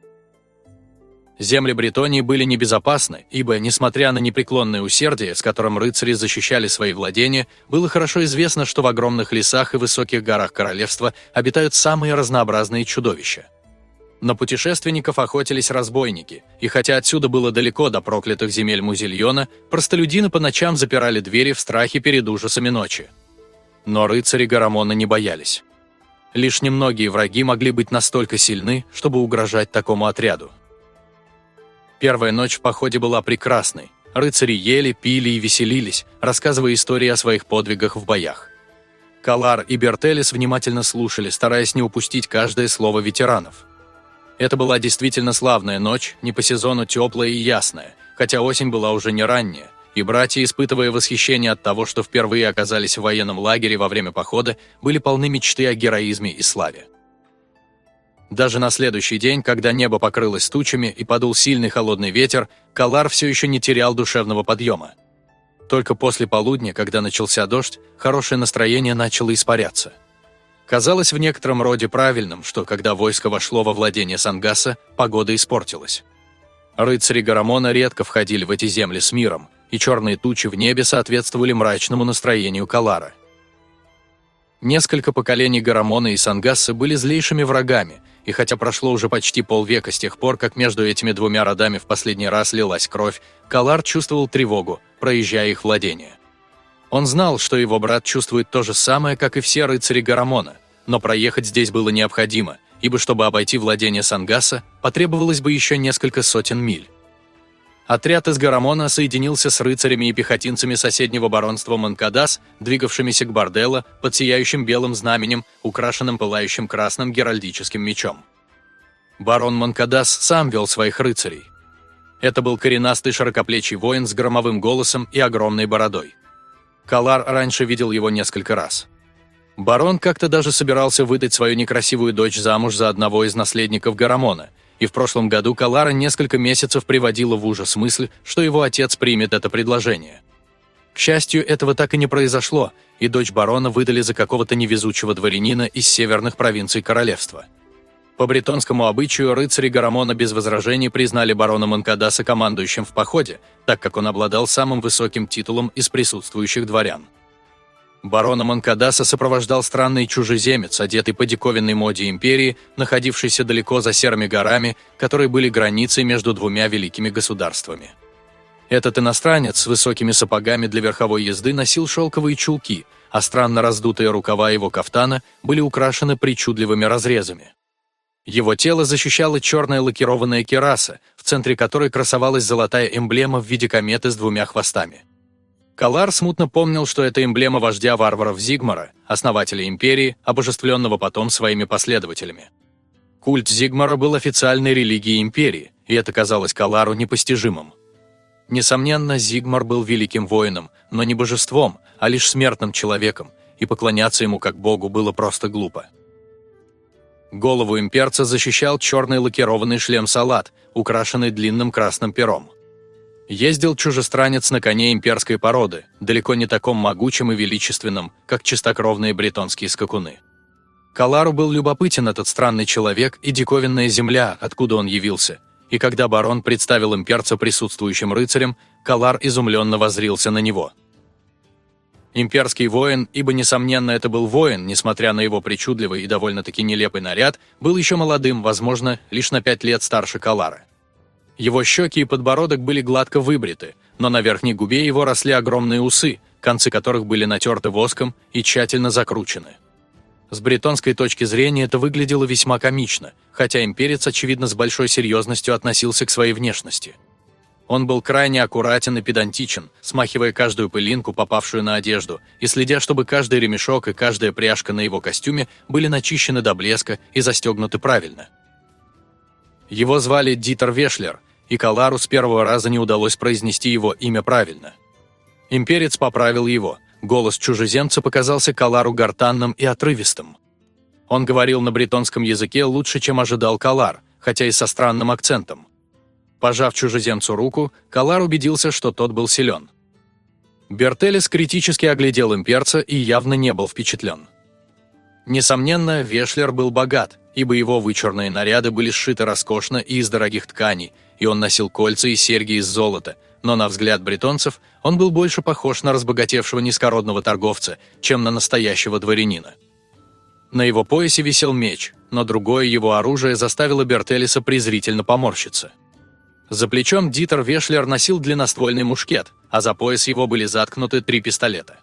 Speaker 1: Земли Бретонии были небезопасны, ибо, несмотря на непреклонное усердие, с которым рыцари защищали свои владения, было хорошо известно, что в огромных лесах и высоких горах королевства обитают самые разнообразные чудовища. На путешественников охотились разбойники, и хотя отсюда было далеко до проклятых земель Музильона, простолюдины по ночам запирали двери в страхе перед ужасами ночи. Но рыцари Гарамона не боялись. Лишь немногие враги могли быть настолько сильны, чтобы угрожать такому отряду. Первая ночь в походе была прекрасной. Рыцари ели, пили и веселились, рассказывая истории о своих подвигах в боях. Калар и Бертелис внимательно слушали, стараясь не упустить каждое слово ветеранов. Это была действительно славная ночь, не по сезону теплая и ясная, хотя осень была уже не ранняя, и братья, испытывая восхищение от того, что впервые оказались в военном лагере во время похода, были полны мечты о героизме и славе. Даже на следующий день, когда небо покрылось тучами и подул сильный холодный ветер, Калар все еще не терял душевного подъема. Только после полудня, когда начался дождь, хорошее настроение начало испаряться. Казалось в некотором роде правильным, что когда войско вошло во владение Сангаса, погода испортилась. Рыцари Гарамона редко входили в эти земли с миром, и черные тучи в небе соответствовали мрачному настроению Калара. Несколько поколений Гарамона и Сангаса были злейшими врагами – и хотя прошло уже почти полвека с тех пор, как между этими двумя родами в последний раз лилась кровь, Калар чувствовал тревогу, проезжая их владение. Он знал, что его брат чувствует то же самое, как и все рыцари Гарамона, но проехать здесь было необходимо, ибо чтобы обойти владение Сангаса, потребовалось бы еще несколько сотен миль. Отряд из Гарамона соединился с рыцарями и пехотинцами соседнего баронства Манкадас, двигавшимися к борделло под сияющим белым знаменем, украшенным пылающим красным геральдическим мечом. Барон Манкадас сам вел своих рыцарей. Это был коренастый широкоплечий воин с громовым голосом и огромной бородой. Калар раньше видел его несколько раз. Барон как-то даже собирался выдать свою некрасивую дочь замуж за одного из наследников Гарамона – и в прошлом году Калара несколько месяцев приводила в ужас мысль, что его отец примет это предложение. К счастью, этого так и не произошло, и дочь барона выдали за какого-то невезучего дворянина из северных провинций королевства. По бретонскому обычаю рыцари Гарамона без возражений признали барона Манкадаса командующим в походе, так как он обладал самым высоким титулом из присутствующих дворян. Барона Манкадаса сопровождал странный чужеземец, одетый по диковинной моде империи, находившийся далеко за серыми горами, которые были границей между двумя великими государствами. Этот иностранец с высокими сапогами для верховой езды носил шелковые чулки, а странно раздутые рукава его кафтана были украшены причудливыми разрезами. Его тело защищала черная лакированная кераса, в центре которой красовалась золотая эмблема в виде кометы с двумя хвостами – Калар смутно помнил, что это эмблема вождя варваров Зигмара, основателя империи, обожествленного потом своими последователями. Культ Зигмара был официальной религией империи, и это казалось Калару непостижимым. Несомненно, Зигмар был великим воином, но не божеством, а лишь смертным человеком, и поклоняться ему как богу было просто глупо. Голову имперца защищал черный лакированный шлем-салат, украшенный длинным красным пером. Ездил чужестранец на коне имперской породы, далеко не таком могучем и величественном, как чистокровные бретонские скакуны. Калару был любопытен этот странный человек и диковинная земля, откуда он явился, и когда барон представил имперца присутствующим рыцарям, Калар изумленно возрился на него. Имперский воин, ибо, несомненно, это был воин, несмотря на его причудливый и довольно-таки нелепый наряд, был еще молодым, возможно, лишь на пять лет старше Калара. Его щеки и подбородок были гладко выбриты, но на верхней губе его росли огромные усы, концы которых были натерты воском и тщательно закручены. С бретонской точки зрения это выглядело весьма комично, хотя имперец, очевидно, с большой серьезностью относился к своей внешности. Он был крайне аккуратен и педантичен, смахивая каждую пылинку, попавшую на одежду, и следя, чтобы каждый ремешок и каждая пряжка на его костюме были начищены до блеска и застегнуты правильно. Его звали Дитер Вешлер, и Калару с первого раза не удалось произнести его имя правильно. Имперец поправил его. Голос чужеземца показался Калару гортанным и отрывистым. Он говорил на бретонском языке лучше, чем ожидал Калар, хотя и со странным акцентом. Пожав чужеземцу руку, Калар убедился, что тот был силен. Бертелес критически оглядел имперца и явно не был впечатлен. Несомненно, Вешлер был богат, ибо его вычурные наряды были сшиты роскошно и из дорогих тканей, и он носил кольца и серьги из золота, но на взгляд бретонцев он был больше похож на разбогатевшего низкородного торговца, чем на настоящего дворянина. На его поясе висел меч, но другое его оружие заставило Бертелиса презрительно поморщиться. За плечом Дитер Вешлер носил длинноствольный мушкет, а за пояс его были заткнуты три пистолета.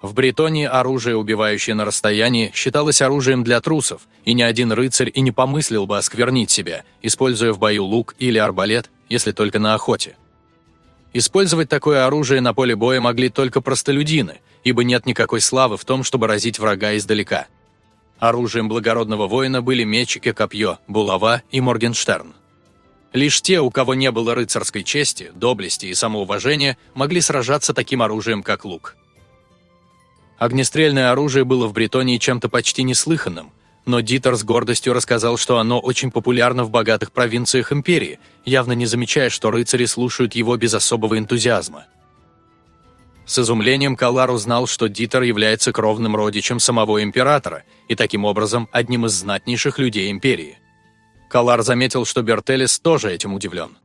Speaker 1: В Бретонии оружие, убивающее на расстоянии, считалось оружием для трусов, и ни один рыцарь и не помыслил бы осквернить себя, используя в бою лук или арбалет, если только на охоте. Использовать такое оружие на поле боя могли только простолюдины, ибо нет никакой славы в том, чтобы разить врага издалека. Оружием благородного воина были меч и копье, булава и Моргенштерн. Лишь те, у кого не было рыцарской чести, доблести и самоуважения, могли сражаться таким оружием, как лук. Огнестрельное оружие было в Бретонии чем-то почти неслыханным, но Дитер с гордостью рассказал, что оно очень популярно в богатых провинциях империи, явно не замечая, что рыцари слушают его без особого энтузиазма. С изумлением Калар узнал, что Дитер является кровным родичем самого императора и таким образом одним из знатнейших людей империи. Калар заметил, что Бертелес тоже этим удивлен.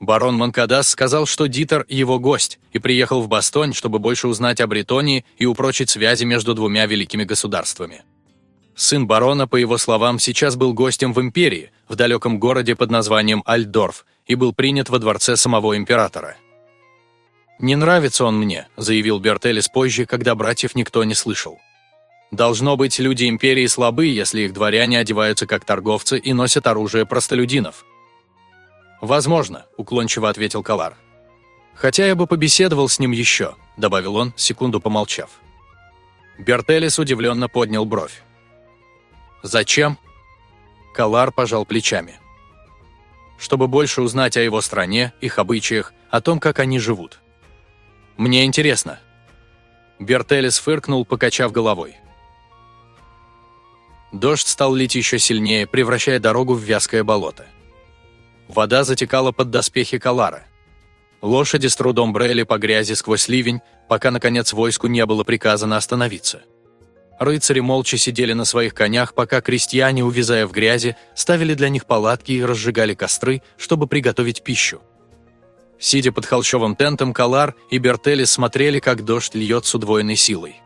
Speaker 1: Барон Манкадас сказал, что Дитер – его гость, и приехал в Бастонь, чтобы больше узнать о Бретонии и упрочить связи между двумя великими государствами. Сын барона, по его словам, сейчас был гостем в империи, в далеком городе под названием Альдорф, и был принят во дворце самого императора. «Не нравится он мне», – заявил Бертелис позже, когда братьев никто не слышал. «Должно быть, люди империи слабы, если их дворяне одеваются как торговцы и носят оружие простолюдинов». «Возможно», – уклончиво ответил Калар. «Хотя я бы побеседовал с ним еще», – добавил он, секунду помолчав. Бертелис удивленно поднял бровь. Зачем? Калар пожал плечами. Чтобы больше узнать о его стране, их обычаях, о том, как они живут. Мне интересно. Бертелис фыркнул, покачав головой. Дождь стал лить еще сильнее, превращая дорогу в вязкое болото. Вода затекала под доспехи Калара. Лошади с трудом брели по грязи сквозь ливень, пока, наконец, войску не было приказано остановиться. Рыцари молча сидели на своих конях, пока крестьяне, увязая в грязи, ставили для них палатки и разжигали костры, чтобы приготовить пищу. Сидя под холщовым тентом, Калар и Бертели смотрели, как дождь льет с удвоенной силой.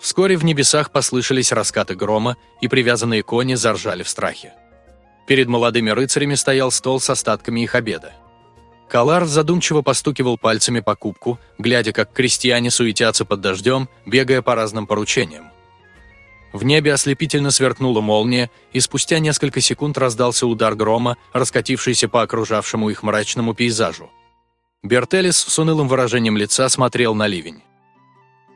Speaker 1: Вскоре в небесах послышались раскаты грома, и привязанные кони заржали в страхе. Перед молодыми рыцарями стоял стол с остатками их обеда. Калар задумчиво постукивал пальцами по кубку, глядя, как крестьяне суетятся под дождем, бегая по разным поручениям. В небе ослепительно сверкнула молния, и спустя несколько секунд раздался удар грома, раскатившийся по окружавшему их мрачному пейзажу. Бертелис с унылым выражением лица смотрел на ливень.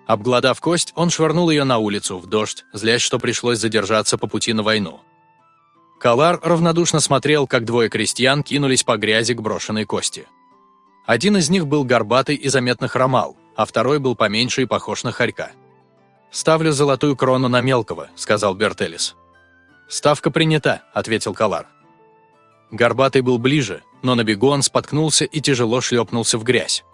Speaker 1: Обглодав кость, он швырнул ее на улицу, в дождь, злясь, что пришлось задержаться по пути на войну. Калар равнодушно смотрел, как двое крестьян кинулись по грязи к брошенной кости. Один из них был горбатый и заметно хромал, а второй был поменьше и похож на хорька. «Ставлю золотую крону на мелкого», — сказал Бертелис. «Ставка принята», — ответил Калар. Горбатый был ближе, но на бегу он споткнулся и тяжело шлепнулся в грязь.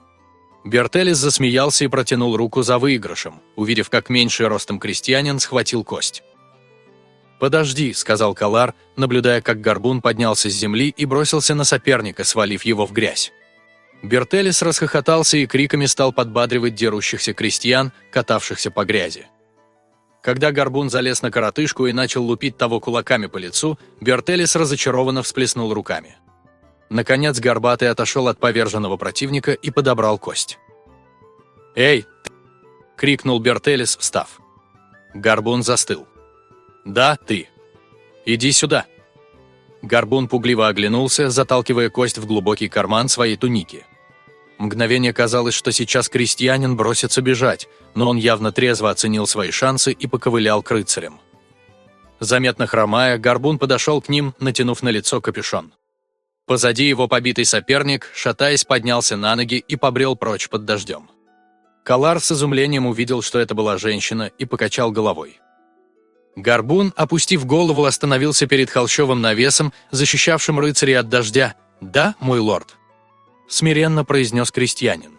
Speaker 1: Бертелис засмеялся и протянул руку за выигрышем, увидев, как меньший ростом крестьянин схватил кость. «Подожди», — сказал Калар, наблюдая, как горбун поднялся с земли и бросился на соперника, свалив его в грязь. Бертелис расхохотался и криками стал подбадривать дерущихся крестьян, катавшихся по грязи. Когда Горбун залез на коротышку и начал лупить того кулаками по лицу, Бертелис разочарованно всплеснул руками. Наконец Горбатый отошел от поверженного противника и подобрал кость. «Эй!» – крикнул Бертелис, встав. Горбун застыл. «Да, ты. Иди сюда!» Горбун пугливо оглянулся, заталкивая кость в глубокий карман своей туники. Мгновение казалось, что сейчас крестьянин бросится бежать, но он явно трезво оценил свои шансы и поковылял к рыцарям. Заметно хромая, Горбун подошел к ним, натянув на лицо капюшон. Позади его побитый соперник, шатаясь, поднялся на ноги и побрел прочь под дождем. Калар с изумлением увидел, что это была женщина, и покачал головой. Горбун, опустив голову, остановился перед холщовым навесом, защищавшим рыцарей от дождя. «Да, мой лорд», — смиренно произнес крестьянин.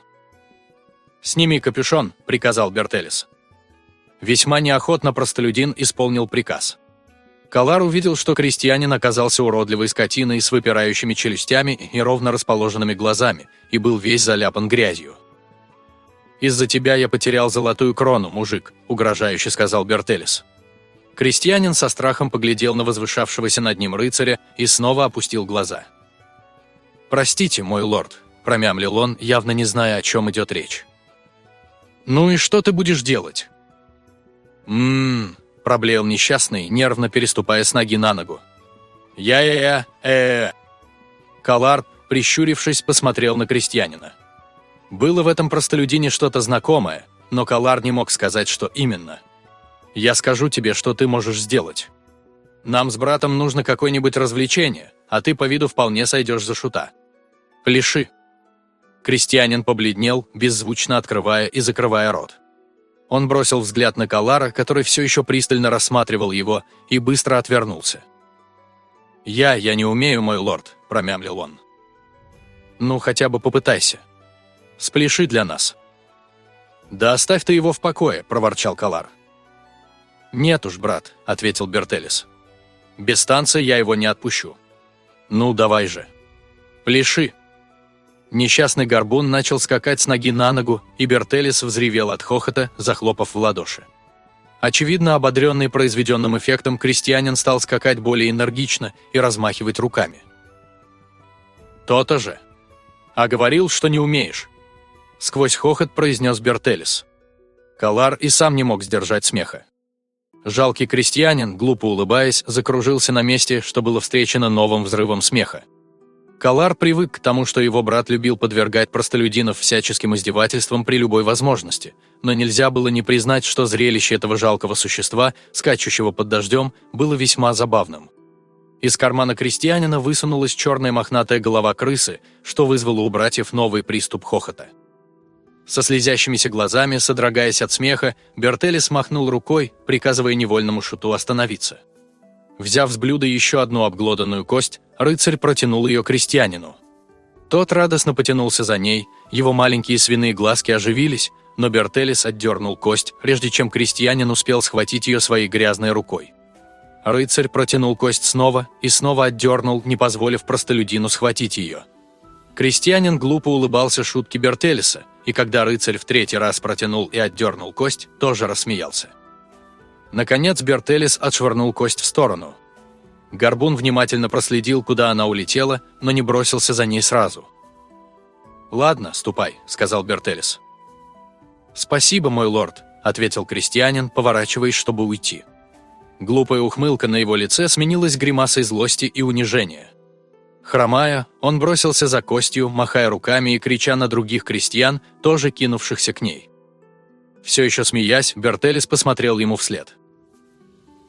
Speaker 1: «Сними капюшон», — приказал Бертелис. Весьма неохотно простолюдин исполнил приказ. Калар увидел, что крестьянин оказался уродливой скотиной с выпирающими челюстями и ровно расположенными глазами, и был весь заляпан грязью. «Из-за тебя я потерял золотую крону, мужик», – угрожающе сказал Бертелис. Крестьянин со страхом поглядел на возвышавшегося над ним рыцаря и снова опустил глаза. «Простите, мой лорд», – промямлил он, явно не зная, о чем идет речь. «Ну и что ты будешь делать?» «Ммм», – проблеял несчастный, нервно переступая с ноги на ногу. «Я-я-я, э-э-э». Калар, прищурившись, посмотрел на крестьянина. Было в этом простолюдине что-то знакомое, но Калар не мог сказать, что именно. «Я скажу тебе, что ты можешь сделать. Нам с братом нужно какое-нибудь развлечение, а ты по виду вполне сойдешь за шута. Пляши». Крестьянин побледнел, беззвучно открывая и закрывая рот. Он бросил взгляд на Калара, который все еще пристально рассматривал его, и быстро отвернулся. «Я, я не умею, мой лорд», – промямлил он. «Ну, хотя бы попытайся», Спляши для нас». «Да оставь ты его в покое», – проворчал Калар. «Нет уж, брат», – ответил Бертелис. «Без танца я его не отпущу». «Ну, давай же». «Пляши». Несчастный горбун начал скакать с ноги на ногу, и Бертелис взревел от хохота, захлопав в ладоши. Очевидно, ободренный произведенным эффектом, крестьянин стал скакать более энергично и размахивать руками. «То-то же. А говорил, что не умеешь сквозь хохот произнес Бертелис. Калар и сам не мог сдержать смеха. Жалкий крестьянин, глупо улыбаясь, закружился на месте, что было встречено новым взрывом смеха. Калар привык к тому, что его брат любил подвергать простолюдинов всяческим издевательствам при любой возможности, но нельзя было не признать, что зрелище этого жалкого существа, скачущего под дождем, было весьма забавным. Из кармана крестьянина высунулась черная мохнатая голова крысы, что вызвало у братьев новый приступ хохота. Со слезящимися глазами, содрогаясь от смеха, Бертели смахнул рукой, приказывая невольному шуту остановиться. Взяв с блюда еще одну обглоданную кость, рыцарь протянул ее крестьянину. Тот радостно потянулся за ней, его маленькие свиные глазки оживились, но Бертелис отдернул кость, прежде чем крестьянин успел схватить ее своей грязной рукой. Рыцарь протянул кость снова и снова отдернул, не позволив простолюдину схватить ее. Крестьянин глупо улыбался шутке Бертелиса, и когда рыцарь в третий раз протянул и отдернул кость, тоже рассмеялся. Наконец Бертелис отшвырнул кость в сторону. Горбун внимательно проследил, куда она улетела, но не бросился за ней сразу. «Ладно, ступай», — сказал Бертелис. «Спасибо, мой лорд», — ответил крестьянин, поворачиваясь, чтобы уйти. Глупая ухмылка на его лице сменилась гримасой злости и унижения. Хромая, он бросился за костью, махая руками и крича на других крестьян, тоже кинувшихся к ней. Все еще смеясь, Бертелис посмотрел ему вслед.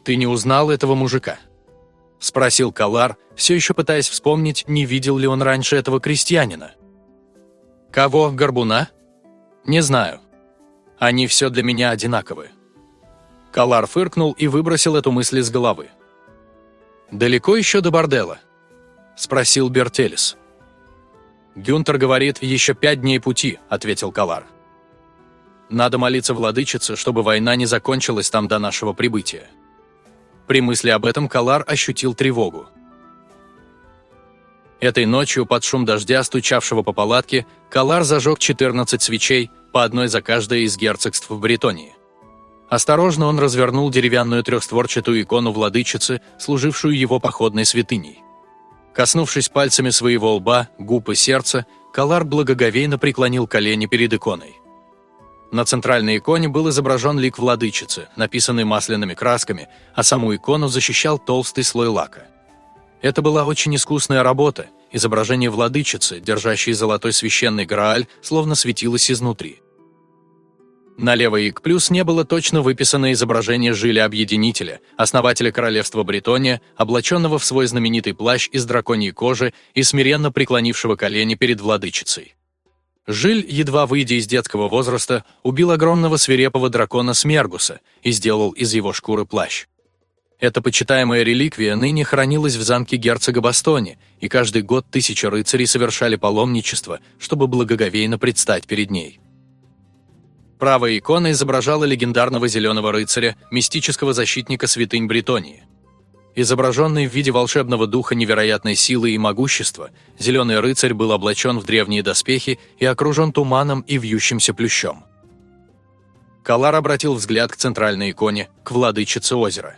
Speaker 1: «Ты не узнал этого мужика?» – спросил Калар, все еще пытаясь вспомнить, не видел ли он раньше этого крестьянина. «Кого, Горбуна?» «Не знаю. Они все для меня одинаковы». Калар фыркнул и выбросил эту мысль из головы. «Далеко еще до бордела?» – спросил Бертелис. «Гюнтер говорит, еще пять дней пути», – ответил Калар. «Надо молиться владычице, чтобы война не закончилась там до нашего прибытия». При мысли об этом Калар ощутил тревогу. Этой ночью под шум дождя, стучавшего по палатке, Калар зажег 14 свечей, по одной за каждое из герцогств в Бретонии. Осторожно он развернул деревянную трехстворчатую икону владычицы, служившую его походной святыней. Коснувшись пальцами своего лба, губ и сердца, Калар благоговейно преклонил колени перед иконой. На центральной иконе был изображен лик владычицы, написанный масляными красками, а саму икону защищал толстый слой лака. Это была очень искусная работа, изображение владычицы, держащей золотой священный Грааль, словно светилось изнутри. На левой ик плюс не было точно выписано изображение Жиля Объединителя, основателя королевства Бретония, облаченного в свой знаменитый плащ из драконьей кожи и смиренно преклонившего колени перед владычицей. Жиль, едва выйдя из детского возраста, убил огромного свирепого дракона Смергуса и сделал из его шкуры плащ. Эта почитаемая реликвия ныне хранилась в замке герцога Бастони, и каждый год тысячи рыцарей совершали паломничество, чтобы благоговейно предстать перед ней. Правая икона изображала легендарного зеленого рыцаря, мистического защитника святынь Бретонии. Изображенный в виде волшебного духа невероятной силы и могущества, зеленый рыцарь был облачен в древние доспехи и окружен туманом и вьющимся плющом. Калар обратил взгляд к центральной иконе, к владычице озера.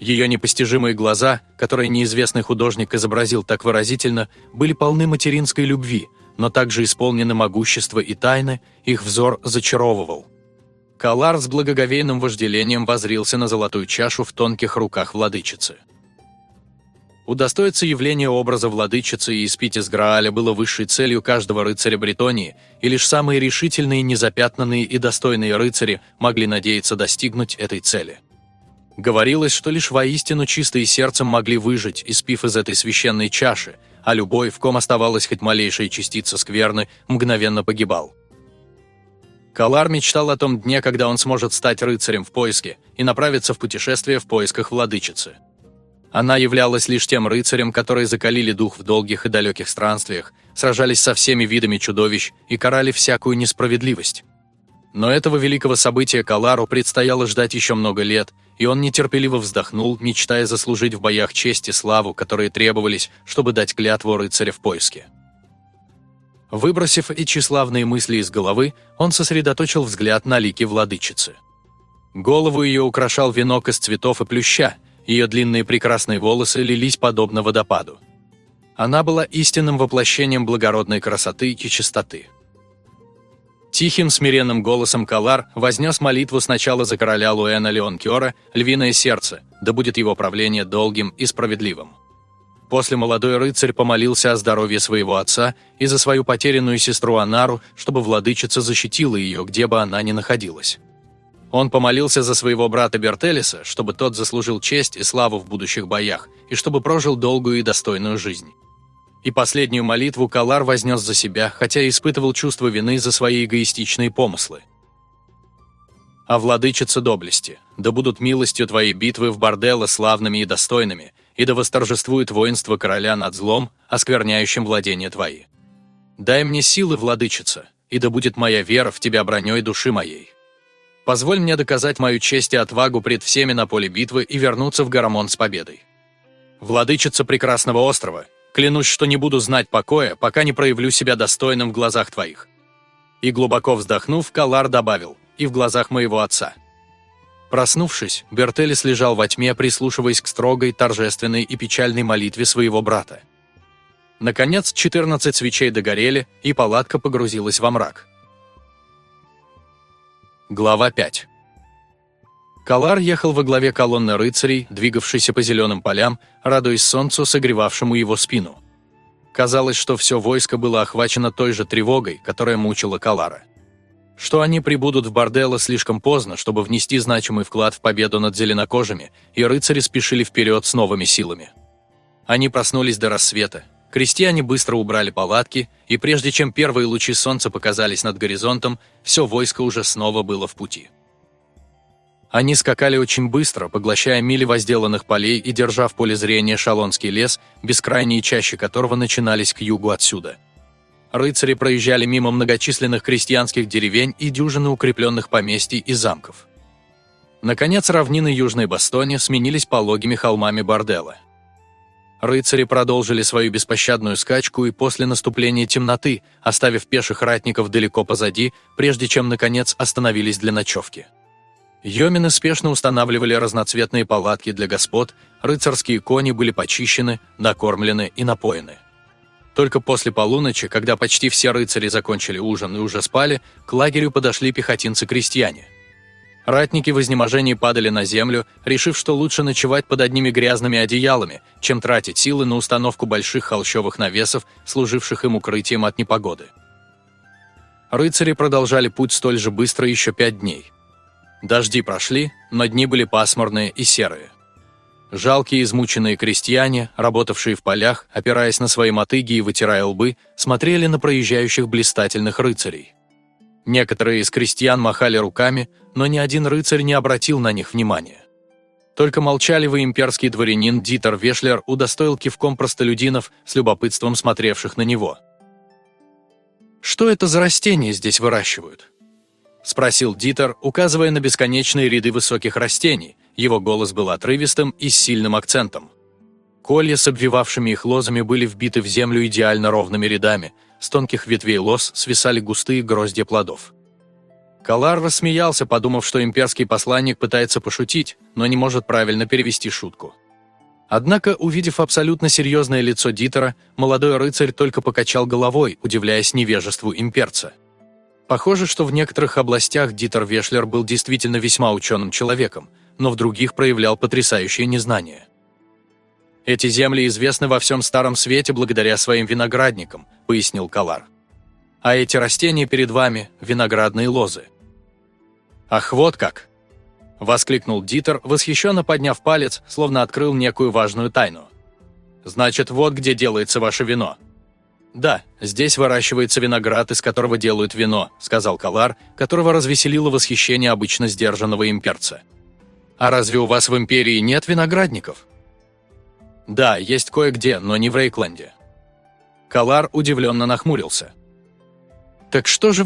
Speaker 1: Ее непостижимые глаза, которые неизвестный художник изобразил так выразительно, были полны материнской любви, но также исполнены могущества и тайны, их взор зачаровывал – Калар с благоговейным вожделением возрился на золотую чашу в тонких руках владычицы. Удостоиться явления образа владычицы и испить из Грааля было высшей целью каждого рыцаря Бретонии, и лишь самые решительные, незапятнанные и достойные рыцари могли надеяться достигнуть этой цели. Говорилось, что лишь воистину чистые сердцем могли выжить, испив из этой священной чаши, а любой, в ком оставалась хоть малейшая частица скверны, мгновенно погибал. Калар мечтал о том дне, когда он сможет стать рыцарем в поиске и направиться в путешествие в поисках владычицы. Она являлась лишь тем рыцарем, которые закалили дух в долгих и далеких странствиях, сражались со всеми видами чудовищ и карали всякую несправедливость. Но этого великого события Калару предстояло ждать еще много лет, и он нетерпеливо вздохнул, мечтая заслужить в боях честь и славу, которые требовались, чтобы дать клятву рыцаря в поиске. Выбросив и тщеславные мысли из головы, он сосредоточил взгляд на лике владычицы. Голову ее украшал венок из цветов и плюща, ее длинные прекрасные волосы лились подобно водопаду. Она была истинным воплощением благородной красоты и чистоты. Тихим, смиренным голосом Калар вознес молитву сначала за короля Луэна Леонкера, львиное сердце, да будет его правление долгим и справедливым. После молодой рыцарь помолился о здоровье своего отца и за свою потерянную сестру Анару, чтобы владычица защитила ее, где бы она ни находилась. Он помолился за своего брата Бертелиса, чтобы тот заслужил честь и славу в будущих боях, и чтобы прожил долгую и достойную жизнь. И последнюю молитву Калар вознес за себя, хотя испытывал чувство вины за свои эгоистичные помыслы. «А владычица доблести, да будут милостью твои битвы в борделло славными и достойными, и да восторжествует воинство короля над злом, оскверняющим владения твои. Дай мне силы, владычица, и да будет моя вера в тебя броней души моей. Позволь мне доказать мою честь и отвагу пред всеми на поле битвы и вернуться в Гарамон с победой. Владычица прекрасного острова, клянусь, что не буду знать покоя, пока не проявлю себя достойным в глазах твоих». И глубоко вздохнув, Калар добавил, и в глазах моего отца – Проснувшись, Бертелис лежал во тьме, прислушиваясь к строгой, торжественной и печальной молитве своего брата. Наконец, 14 свечей догорели, и палатка погрузилась во мрак. Глава 5 Калар ехал во главе колонны рыцарей, двигавшейся по зеленым полям, радуясь солнцу, согревавшему его спину. Казалось, что все войско было охвачено той же тревогой, которая мучила Калара что они прибудут в борделло слишком поздно, чтобы внести значимый вклад в победу над зеленокожими, и рыцари спешили вперед с новыми силами. Они проснулись до рассвета. Крестьяне быстро убрали палатки, и прежде чем первые лучи солнца показались над горизонтом, все войско уже снова было в пути. Они скакали очень быстро, поглощая мили возделанных полей и держа в поле зрения Шалонский лес, бескрайние чащи которого начинались к югу отсюда – Рыцари проезжали мимо многочисленных крестьянских деревень и дюжины укрепленных поместий и замков. Наконец, равнины Южной Бастони сменились пологими холмами бордела. Рыцари продолжили свою беспощадную скачку и после наступления темноты, оставив пеших ратников далеко позади, прежде чем, наконец, остановились для ночевки. Йомины спешно устанавливали разноцветные палатки для господ, рыцарские кони были почищены, накормлены и напоены. Только после полуночи, когда почти все рыцари закончили ужин и уже спали, к лагерю подошли пехотинцы-крестьяне. Ратники в изнеможении падали на землю, решив, что лучше ночевать под одними грязными одеялами, чем тратить силы на установку больших холщовых навесов, служивших им укрытием от непогоды. Рыцари продолжали путь столь же быстро еще пять дней. Дожди прошли, но дни были пасмурные и серые. Жалкие измученные крестьяне, работавшие в полях, опираясь на свои мотыги и вытирая лбы, смотрели на проезжающих блистательных рыцарей. Некоторые из крестьян махали руками, но ни один рыцарь не обратил на них внимания. Только молчаливый имперский дворянин Дитер Вешлер удостоил кивком простолюдинов с любопытством смотревших на него. «Что это за растения здесь выращивают?» – спросил Дитер, указывая на бесконечные ряды высоких растений. Его голос был отрывистым и с сильным акцентом. Колья с обвивавшими их лозами были вбиты в землю идеально ровными рядами, с тонких ветвей лоз свисали густые гроздья плодов. Калар рассмеялся, подумав, что имперский посланник пытается пошутить, но не может правильно перевести шутку. Однако, увидев абсолютно серьезное лицо Дитера, молодой рыцарь только покачал головой, удивляясь невежеству имперца. Похоже, что в некоторых областях Дитер Вешлер был действительно весьма ученым человеком, но в других проявлял потрясающее незнание. «Эти земли известны во всем Старом Свете благодаря своим виноградникам», — пояснил Калар. «А эти растения перед вами — виноградные лозы. «Ах, вот как!» – воскликнул Дитер, восхищенно подняв палец, словно открыл некую важную тайну. «Значит, вот где делается ваше вино». «Да, здесь выращивается виноград, из которого делают вино», – сказал Калар, которого развеселило восхищение обычно сдержанного имперца. «А разве у вас в империи нет виноградников?» «Да, есть кое-где, но не в Рейкленде». Калар удивленно нахмурился. «Так что же